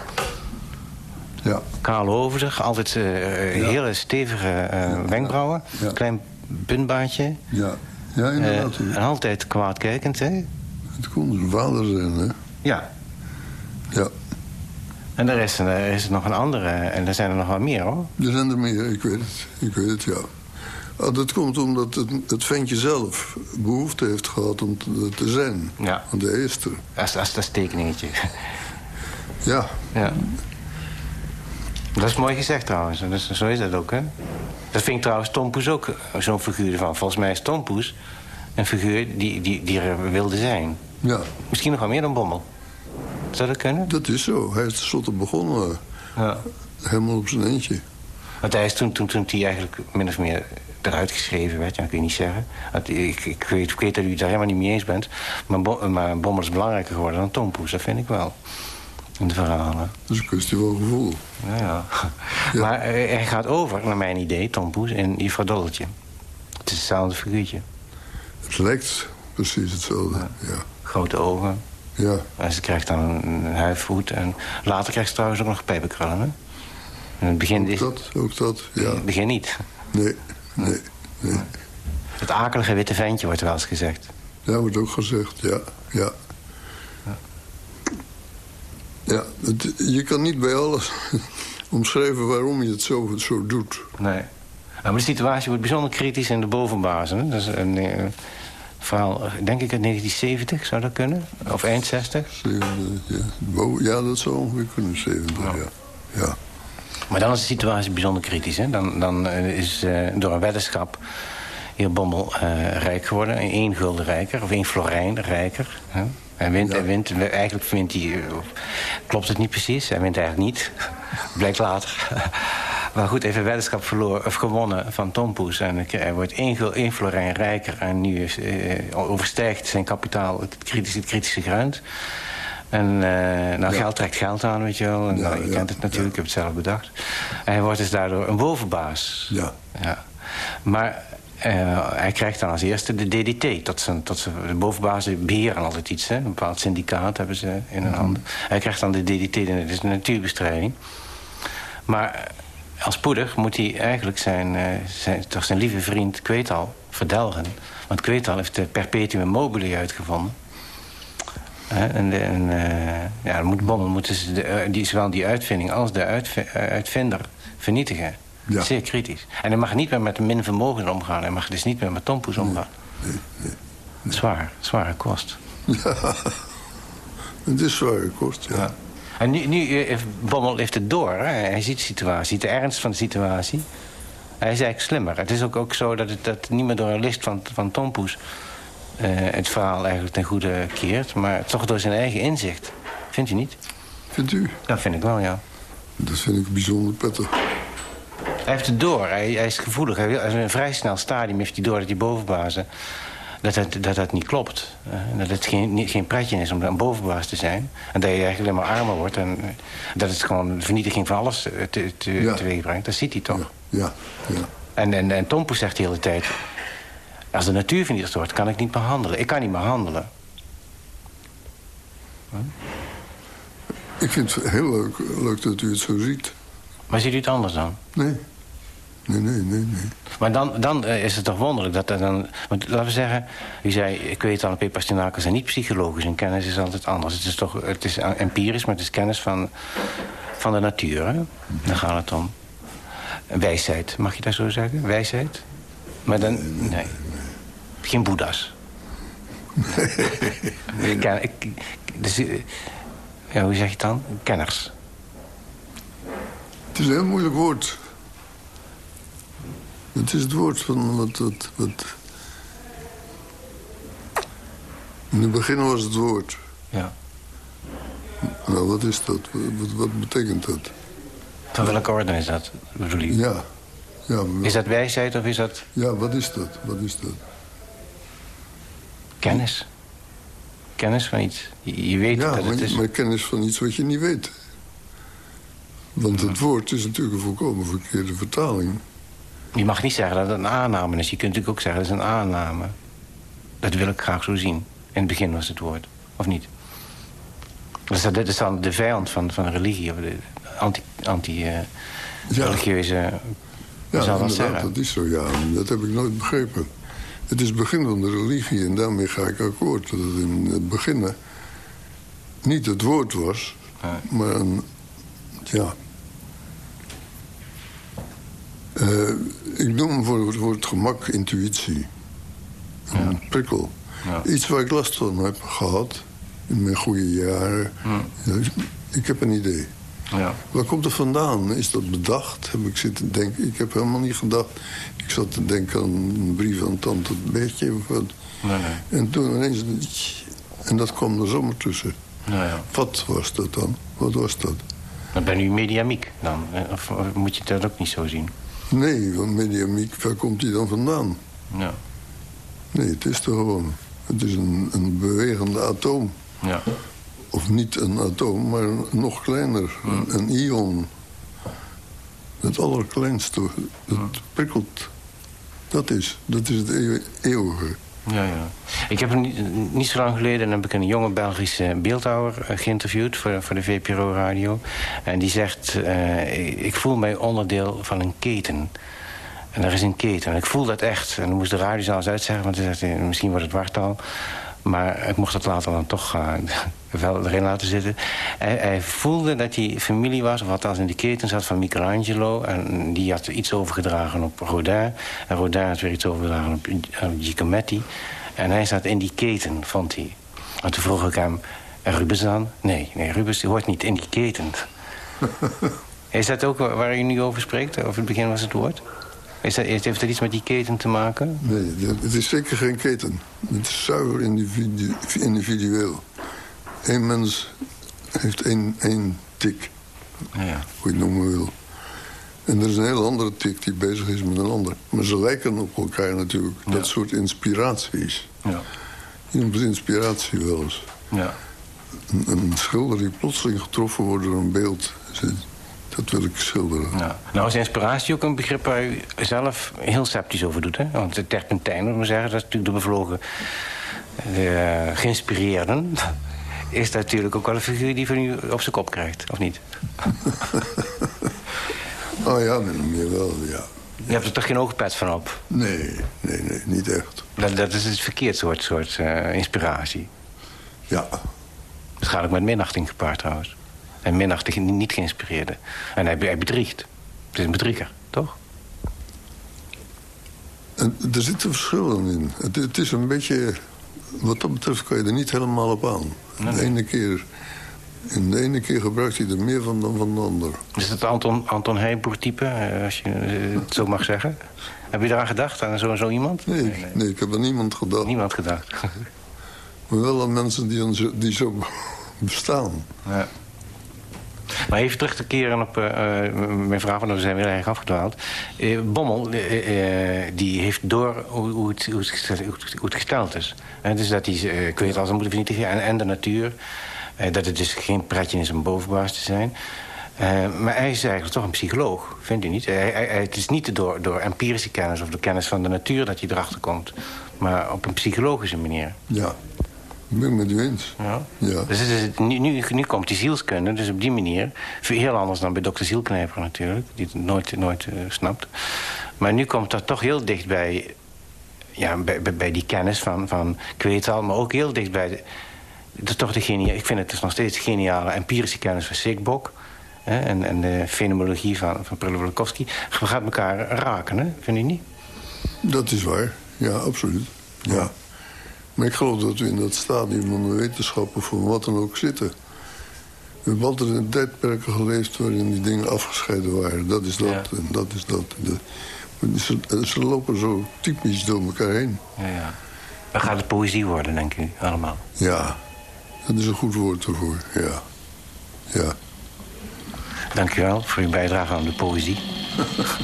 Speaker 5: ja.
Speaker 6: Kaal over zich, altijd eh, hele stevige eh, wenkbrauwen.
Speaker 5: Ja.
Speaker 6: Klein puntbaardje.
Speaker 5: Ja, ja
Speaker 6: Eh,
Speaker 5: inderdaad.
Speaker 6: en altijd kwaadkijkend, hè?
Speaker 5: het kon zijn vader zijn, hè.
Speaker 6: Ja.
Speaker 5: Ja,
Speaker 6: En er is, er is nog een andere, en er zijn er nog wel meer, hoor.
Speaker 5: er zijn er meer, ik weet het. Ik weet het, ja. Ah, dat komt omdat het, het ventje zelf behoefte heeft gehad om te, te zijn.
Speaker 6: Ja.
Speaker 5: Want hij is er.
Speaker 6: Als, als dat tekeningetje.
Speaker 5: Ja,
Speaker 6: Ja. Dat is mooi gezegd trouwens. Dat is- zo is dat ook, hè? Dat vind ik trouwens Tom Poes ook zo'n figuur van. Volgens mij is Tom Poes een figuur die, die, die er wilde zijn.
Speaker 5: ja,
Speaker 6: Misschien nog wel meer dan Bommel. Zou dat kunnen?
Speaker 5: dat is zo. Hij is tenslotte begonnen,
Speaker 6: Ja.
Speaker 5: helemaal op zijn eentje.
Speaker 6: Want hij is toen, toen, toen hij eigenlijk min of meer eruit geschreven werd, ja, dat kun je niet zeggen. Ik, ik, weet, ik weet dat u het daar helemaal niet mee eens bent. Maar, Bo- maar Bommel is belangrijker geworden dan Tom Poes, dat vind ik wel. In de verhalen.
Speaker 5: Dat is een kwestie van gevoel.
Speaker 6: Ja, ja. Maar eh, hij gaat over, naar mijn idee, Tom Poes, in Juffrouw Dolletje. Het is hetzelfde figuurtje.
Speaker 5: Het lijkt precies hetzelfde. Ja,
Speaker 6: Grote ogen.
Speaker 5: Ja.
Speaker 6: En ze krijgt dan een huifvoet. En later krijgt ze trouwens ook nog pijpenkrullen, hè? In het begin,
Speaker 5: Ook
Speaker 6: is,
Speaker 5: dat, ook dat,
Speaker 6: in
Speaker 5: ja.
Speaker 6: het begin niet.
Speaker 5: Nee, nee, nee.
Speaker 6: Het akelige witte ventje wordt wel eens gezegd.
Speaker 5: Dat wordt ook gezegd, ja, ja. Ja, het- je kan niet bij alles omschrijven waarom je het zo, zo doet.
Speaker 6: Nee. maar de situatie wordt bijzonder kritisch in de bovenbazen. Dat is een uh, verhaal, denk ik, uit 1970 zou dat kunnen? Of eind 60?
Speaker 5: 70, ja. ja, dat zou ongeveer kunnen, 70, ja. ja.
Speaker 6: Maar dan is de situatie bijzonder kritisch. Hè? Dan, dan is uh, door een weddenschap heer Bommel uh, rijk geworden. één gulden rijker, of één florijn rijker. Hè? Hij wint, ja. hij wint, eigenlijk wint hij... Klopt het niet precies, hij wint eigenlijk niet. Blijkt later. Maar goed, even weddenschap verloren, of gewonnen van Tom Poes. En hij wordt één, één florijn rijker. En nu is, uh, overstijgt zijn kapitaal het kritische, het kritische grens. En uh, nou, ja. geld trekt geld aan, weet je wel. En, ja, nou, je kent het natuurlijk, ik heb het zelf bedacht. En hij wordt dus daardoor een bovenbaas.
Speaker 5: Ja.
Speaker 6: ja. Maar uh, hij krijgt dan als eerste de DDT. Tot zijn, tot zijn, de bovenbazen beheren altijd iets. Hè? Een bepaald syndicaat hebben ze in hun handen. Mm -hmm. Hij krijgt dan de DDT, dat is de natuurbestrijding. Maar al spoedig moet hij eigenlijk zijn, uh, zijn, toch zijn lieve vriend Kweetal verdelgen. Want Kweetal heeft de perpetuum mobile uitgevonden. En, de, en uh, ja, dan moet Bommel moeten ze de, die, zowel die uitvinding als de uitvinder vernietigen. Ja. Zeer kritisch. En hij mag niet meer met een min vermogen omgaan. Hij mag dus niet meer met tompoes omgaan.
Speaker 5: Nee, nee, nee.
Speaker 6: Zwaar, zware kost.
Speaker 5: Ja, het is zware kost, ja. ja.
Speaker 6: En nu, nu heeft Bommel heeft het door. Hè? Hij ziet de situatie, de ernst van de situatie. Hij is eigenlijk slimmer. Het is ook, ook zo dat het dat niet meer door een list van, van Tompoes... Uh, het verhaal eigenlijk ten goede keert. Maar toch door zijn eigen inzicht. Vindt u niet?
Speaker 5: Vindt u?
Speaker 6: Dat vind ik wel, ja.
Speaker 5: Dat vind ik bijzonder prettig.
Speaker 6: Hij heeft het door. Hij, hij is gevoelig. Hij, in een vrij snel stadium heeft hij door dat die bovenbazen... dat dat, dat niet klopt. Uh, dat het geen, niet, geen pretje is om een bovenbaas te zijn. En dat je eigenlijk alleen maar armer wordt. En uh, dat het gewoon de vernietiging van alles te, te,
Speaker 5: Ja.
Speaker 6: teweeg brengt. Dat ziet hij toch.
Speaker 5: Ja, ja.
Speaker 6: En, en, en Tompoes zegt de hele tijd... als de natuur vernietigd wordt, kan ik niet meer handelen. Ik kan niet meer handelen.
Speaker 5: Huh? Ik vind het heel leuk, leuk dat u het zo ziet.
Speaker 6: Maar ziet u het anders dan?
Speaker 5: Nee. Nee, nee, nee, nee.
Speaker 6: Maar dan, dan uh, is het toch wonderlijk dat er dan... Want laten we zeggen, u zei, ik weet al, P. Pastinaken zijn niet psychologisch... en kennis is altijd anders. Het is toch het is empirisch, maar het is kennis van, van de natuur. Hè? Daar gaat het om. Wijsheid, mag je dat zo zeggen? Wijsheid? Maar dan, nee. Geen boeddha's. Nee. ik, ken, ik, dus, ja, hoe zeg je het dan? Kenners.
Speaker 5: Het is een heel moeilijk woord. Het is het woord van wat... wat, wat... In het begin was het woord.
Speaker 6: Ja.
Speaker 5: Nou, wat is dat? Wat, wat betekent dat?
Speaker 6: Van welke orde is dat, bedoel je?
Speaker 5: Ja. ja maar...
Speaker 6: Is dat wijsheid of is dat...
Speaker 5: Ja, wat is dat? Wat is dat?
Speaker 6: Kennis. Kennis van iets. Je, je weet
Speaker 5: ja,
Speaker 6: dat het is...
Speaker 5: maar kennis van iets wat je niet weet. Want het woord is natuurlijk een volkomen verkeerde vertaling.
Speaker 6: Je mag niet zeggen dat het een aanname is. Je kunt natuurlijk ook zeggen dat het is een aanname. Dat wil ik graag zo zien. In het begin was het woord. Of niet? Dus dat, is dan de vijand van, van religie. Of de anti-religieuze... Anti,
Speaker 5: ja,
Speaker 6: dat zeggen.
Speaker 5: dat is zo, ja. Dat heb ik nooit begrepen. Het is het begin van de religie en daarmee ga ik akkoord. Dat het in het begin niet het woord was, maar een... Ja. Eh, ik noem voor, voor het gemak intuïtie. Een prikkel.
Speaker 6: Ja.
Speaker 5: Iets waar ik last van heb gehad in mijn goede jaren. Ja, ik heb een idee.
Speaker 6: Ja.
Speaker 5: Waar komt het vandaan? Is dat bedacht? Heb ik zitten denken? Ik heb helemaal niet gedacht. Ik zat te denken aan een brief aan tante Bertje of wat.
Speaker 6: Nee, nee.
Speaker 5: En toen ineens... En dat kwam er zomaar tussen.
Speaker 6: Ja.
Speaker 5: Wat was dat dan? Wat was dat?
Speaker 6: Dan ben u mediamiek dan. eh, of moet je dat ook niet zo zien?
Speaker 5: Nee, want mediamiek, waar komt die dan vandaan?
Speaker 6: Ja.
Speaker 5: Nee, het is toch gewoon... Het is een, een bewegende atoom.
Speaker 6: Ja.
Speaker 5: Of niet een atoom, maar een, nog kleiner. Een, een ion. Het allerkleinste. Het prikkelt. Dat is. Dat is het eeuw- eeuwige.
Speaker 6: Ja, ja. Ik heb niet, niet zo lang geleden heb ik een jonge Belgische beeldhouwer eh, geïnterviewd voor, voor de VPRO-radio. En die zegt, eh, ik voel mij onderdeel van een keten. En er is een keten. En ik voel dat echt. En dan moest de radiozaal eens uitzeggen, want hij zegt, misschien wordt het wartaal. Maar ik mocht het later dan toch uh, wel erin laten zitten. Hij, hij, voelde dat hij familie was, of althans in de keten zat van Michelangelo. En die had iets overgedragen op Rodin. En Rodin had weer iets overgedragen op, op Giacometti. En hij zat in die keten, vond hij. En toen vroeg ik hem, en Rubens dan? Nee, nee, Rubens hoort niet in die keten. Is dat ook waar u nu over spreekt? Over het begin was het woord? Is dat, heeft dat iets met die keten te maken?
Speaker 5: Nee, het is zeker geen keten. Het is zuiver individu individueel. Eén mens heeft één, één tik.
Speaker 6: Ja.
Speaker 5: Hoe je het noemen wil. En er is een heel andere tik die bezig is met een ander. Maar ze lijken op elkaar natuurlijk.
Speaker 6: Ja.
Speaker 5: Dat soort inspiraties.
Speaker 6: Ja.
Speaker 5: Je noemt inspiratie wel eens.
Speaker 6: Ja.
Speaker 5: Een, een schilder die plotseling getroffen wordt door een beeld. Dat wil ik schilderen.
Speaker 6: Ja. Nou is inspiratie ook een begrip waar u zelf heel sceptisch over doet. Hè? Want de terpentijn, moet ik zeggen, dat is natuurlijk de bevlogen... de uh, geïnspireerden... is natuurlijk ook wel een figuur die van u op zijn kop krijgt, of niet?
Speaker 5: oh ja, meer wel, ja.
Speaker 6: Je hebt er toch geen oogpet van op?
Speaker 5: Nee, nee, nee, niet echt.
Speaker 6: Dat, dat is het verkeerd soort, soort uh, inspiratie.
Speaker 5: Ja.
Speaker 6: Dat gaat ook met minachting gepaard trouwens. En minachting niet geïnspireerde. En hij, hij bedriegt. Het is een bedrieger, toch?
Speaker 5: En er zitten verschillen in. Het, het, is een beetje... Wat dat betreft kan je er niet helemaal op aan. Nee. De ene keer... In de ene keer gebruikt hij er meer van dan van de ander.
Speaker 6: Is het Anton, Anton Heijboer type, als je het zo mag zeggen? Heb je eraan gedacht, aan zo, zo iemand?
Speaker 5: Nee, nee, nee. nee, ik heb aan niemand gedacht.
Speaker 6: Niemand gedacht.
Speaker 5: maar wel aan mensen die, die zo bestaan.
Speaker 6: Ja. Maar even terug te keren op uh, mijn vraag, want we zijn weer erg afgedwaald. Uh, Bommel, die heeft door hoe, het, hoe, het, het gesteld is. Dus dat hij, ik weet het als moeten vernietigen, en, en de natuur. dat het dus geen pretje is om bovenbaas te zijn. maar hij is eigenlijk toch een psycholoog, vindt u niet? Hij, het is niet door, door empirische kennis of de kennis van de natuur dat hij erachter komt. Maar op een psychologische manier.
Speaker 5: Ja, met u eens.
Speaker 6: Ja.
Speaker 5: ja.
Speaker 6: Dus het is, nu, nu, nu, komt die zielskunde, dus op die manier... heel anders dan bij dokter Zielknijper natuurlijk... die het nooit, nooit uh, snapt. Maar nu komt dat toch heel dicht bij... Ja, bij, bij, die kennis van, van Kweetal... maar ook heel dicht bij... De, toch de geniale, ik vind het dus nog steeds geniale empirische kennis van Sigbok... Hè, en, en de fenomenologie van, van Prulowolkowski. gaat elkaar raken, hè? vind je niet?
Speaker 5: Dat is waar, ja, absoluut. ja. Maar ik geloof dat we in dat stadium van de wetenschap of van wat dan ook zitten. We hebben altijd in tijdperken geleefd waarin die dingen afgescheiden waren. Dat is dat ja. en dat is dat. De, ze, ze, lopen zo typisch door elkaar heen.
Speaker 6: Ja, ja. Dan gaat het poëzie worden, denk u, allemaal?
Speaker 5: Ja, dat is een goed woord ervoor, ja. ja.
Speaker 6: Dank u wel voor uw bijdrage aan de poëzie.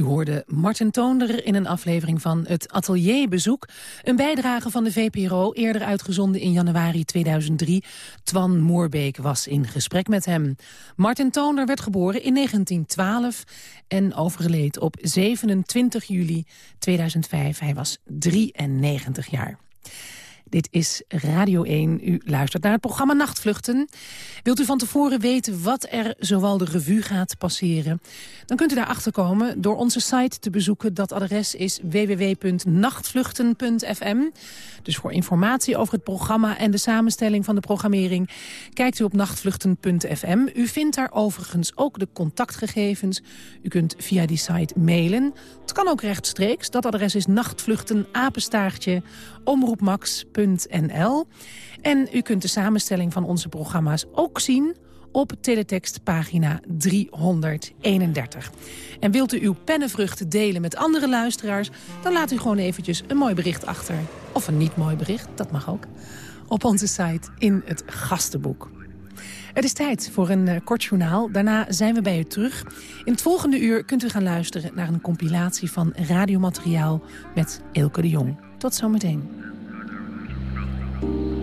Speaker 3: U hoorde Martin Toonder in een aflevering van het Atelierbezoek. Een bijdrage van de VPRO, eerder uitgezonden in januari 2003. Twan Moorbeek was in gesprek met hem. Martin Toonder werd geboren in 1912 en overleed op 27 juli 2005. Hij was 93 jaar. Dit is Radio 1. U luistert naar het programma Nachtvluchten. Wilt u van tevoren weten wat er zowel de revue gaat passeren? Dan kunt u daarachter komen door onze site te bezoeken. Dat adres is www.nachtvluchten.fm. Dus voor informatie over het programma en de samenstelling van de programmering... kijkt u op nachtvluchten.fm. U vindt daar overigens ook de contactgegevens. U kunt via die site mailen. Het kan ook rechtstreeks. Dat adres is nachtvluchten. En u kunt de samenstelling van onze programma's ook zien op teletext pagina 331. En wilt u uw pennenvruchten delen met andere luisteraars... dan laat u gewoon eventjes een mooi bericht achter. Of een niet mooi bericht, dat mag ook. Op onze site in het gastenboek. Het is tijd voor een uh, kort journaal. Daarna zijn we bij u terug. In het volgende uur kunt u gaan luisteren naar een compilatie van radiomateriaal met Elke de Jong. Tot zometeen. you